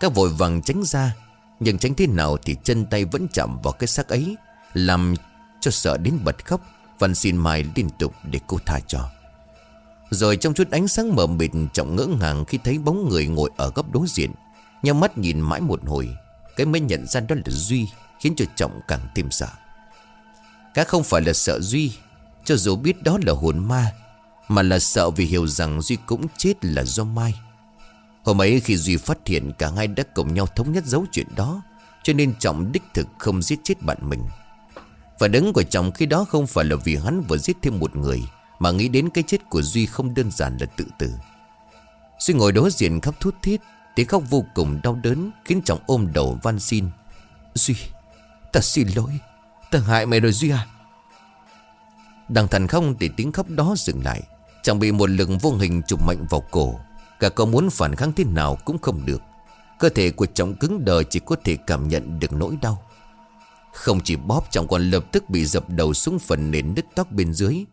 Các vội vàng tránh ra nhưng tránh thế nào thì chân tay vẫn chạm vào cái xác ấy, Làm cho sợ đến bật khóc. Văn xin Mai liên tục để cô tha cho. Rồi trong chút ánh sáng mờ mịt, Trọng ngỡ ngàng khi thấy bóng người ngồi ở góc đối diện, Nhắm mắt nhìn mãi một hồi. Cái mới nhận ra đó là Duy, Khiến cho Trọng càng tim sợ. Các không phải là sợ Duy, Cho dù biết đó là hồn ma, Mà là sợ vì hiểu rằng Duy cũng chết là do Mai. Hôm ấy khi Duy phát hiện Cả hai đã cùng nhau thống nhất giấu chuyện đó, Cho nên Trọng đích thực không giết chết bạn mình. Và đứng của Trọng khi đó không phải là vì hắn vừa giết thêm một người, mà nghĩ đến cái chết của Duy không đơn giản là tự tử. Duy ngồi đối diện khóc thút thít, Tiếng khóc vô cùng đau đớn Khiến chồng ôm đầu van xin. Duy, Ta xin lỗi, Ta hại mày rồi Duy à. Đằng thần không để tiếng khóc đó dừng lại. Chẳng bị một lực vô hình chụp mạnh vào cổ. Cả có muốn phản kháng thế nào cũng không được. Cơ thể của trọng cứng đờ chỉ có thể cảm nhận được nỗi đau. Không chỉ bóp, trọng còn lập tức bị dập đầu xuống phần nền đứt tóc bên dưới.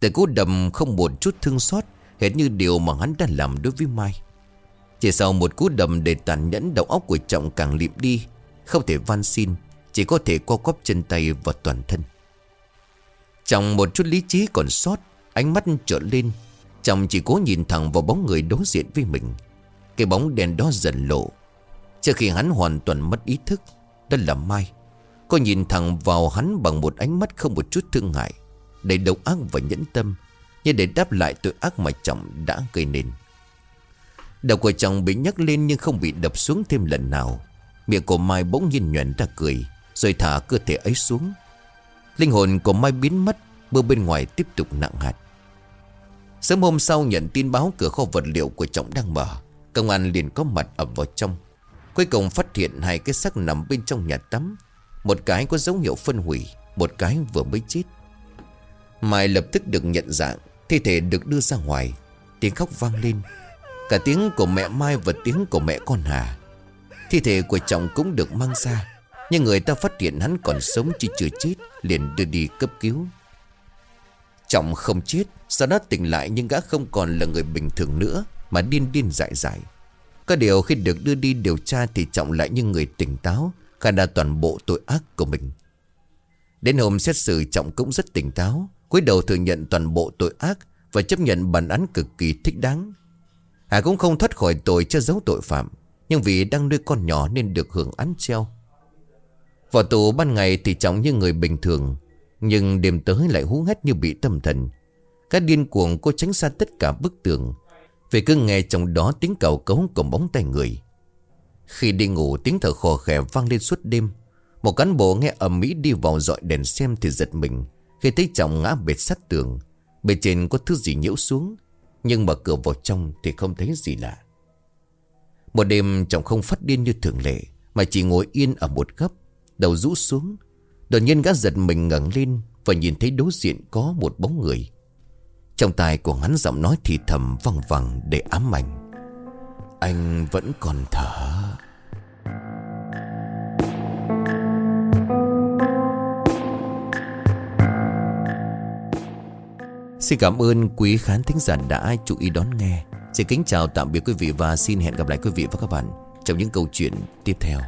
Tại cú đầm không một chút thương xót Hết như điều mà hắn đã làm đối với Mai. Chỉ sau một cú đầm để tàn nhẫn, đầu óc của Trọng càng liệm đi, Không thể van xin, Chỉ có thể co quắp chân tay và toàn thân. Trong một chút lý trí còn sót, Ánh mắt trợn lên Chồng chỉ cố nhìn thẳng vào bóng người đối diện với mình. Cái bóng đèn đó dần lộ. Trước khi hắn hoàn toàn mất ý thức, Đó là Mai. Cô nhìn thẳng vào hắn bằng một ánh mắt không một chút thương hại, Đầy độc ác và nhẫn tâm. Như để đáp lại tội ác mà chồng đã gây nên. Đầu của chồng bị nhắc lên nhưng không bị đập xuống thêm lần nào. Miệng của Mai bỗng nhiên nhuận ra cười, Rồi thả cơ thể ấy xuống. Linh hồn của Mai biến mất Mưa bên ngoài tiếp tục nặng hạt. Sớm hôm sau nhận tin báo cửa kho vật liệu của trọng đang mở, Công an liền có mặt ập vào trong. Cuối cùng phát hiện hai cái xác nằm bên trong nhà tắm. Một cái có dấu hiệu phân hủy, Một cái vừa mới chết. Mai lập tức được nhận dạng, Thi thể được đưa ra ngoài. Tiếng khóc vang lên. Cả tiếng của mẹ Mai và tiếng của mẹ con Hà. Thi thể của chồng cũng được mang ra, Nhưng người ta phát hiện hắn còn sống chứ chưa chết, Liền đưa đi cấp cứu. Trọng không chết, Sau đó tỉnh lại nhưng gã không còn là người bình thường nữa, Mà điên điên dại dại. Có điều khi được đưa đi điều tra Thì Trọng lại như người tỉnh táo, Khai ra toàn bộ tội ác của mình. Đến hôm xét xử, Trọng cũng rất tỉnh táo, cúi đầu thừa nhận toàn bộ tội ác Và chấp nhận bản án cực kỳ thích đáng. Hà cũng không thoát khỏi tội cho giấu tội phạm, Nhưng vì đang nuôi con nhỏ nên được hưởng án treo. Vào tù ban ngày thì Trọng như người bình thường nhưng đêm tới lại hú hét như bị tâm thần. Các điên cuồng cô tránh xa tất cả bức tường. Về cứ nghe trong đó tiếng cầu cấu cùng bóng tay người. Khi đi ngủ, tiếng thở khò khè vang lên suốt đêm. Một cán bộ nghe ầm mỹ đi vào dọi đèn xem thì giật mình, Khi thấy chồng ngã bệt sát tường. Bề trên có thứ gì nhiễu xuống, Nhưng mở cửa vào trong thì không thấy gì lạ. Một đêm chồng không phát điên như thường lệ, Mà chỉ ngồi yên ở một góc, Đầu rũ xuống. Đột nhiên gã giật mình ngẩng lên Và nhìn thấy đối diện có một bóng người. Trong tai của hắn giọng nói thì thầm văng vẳng để ám ảnh. Anh vẫn còn thở. Xin cảm ơn quý khán thính giả đã chú ý đón nghe. Xin kính chào, tạm biệt quý vị và xin hẹn gặp lại quý vị và các bạn Trong những câu chuyện tiếp theo.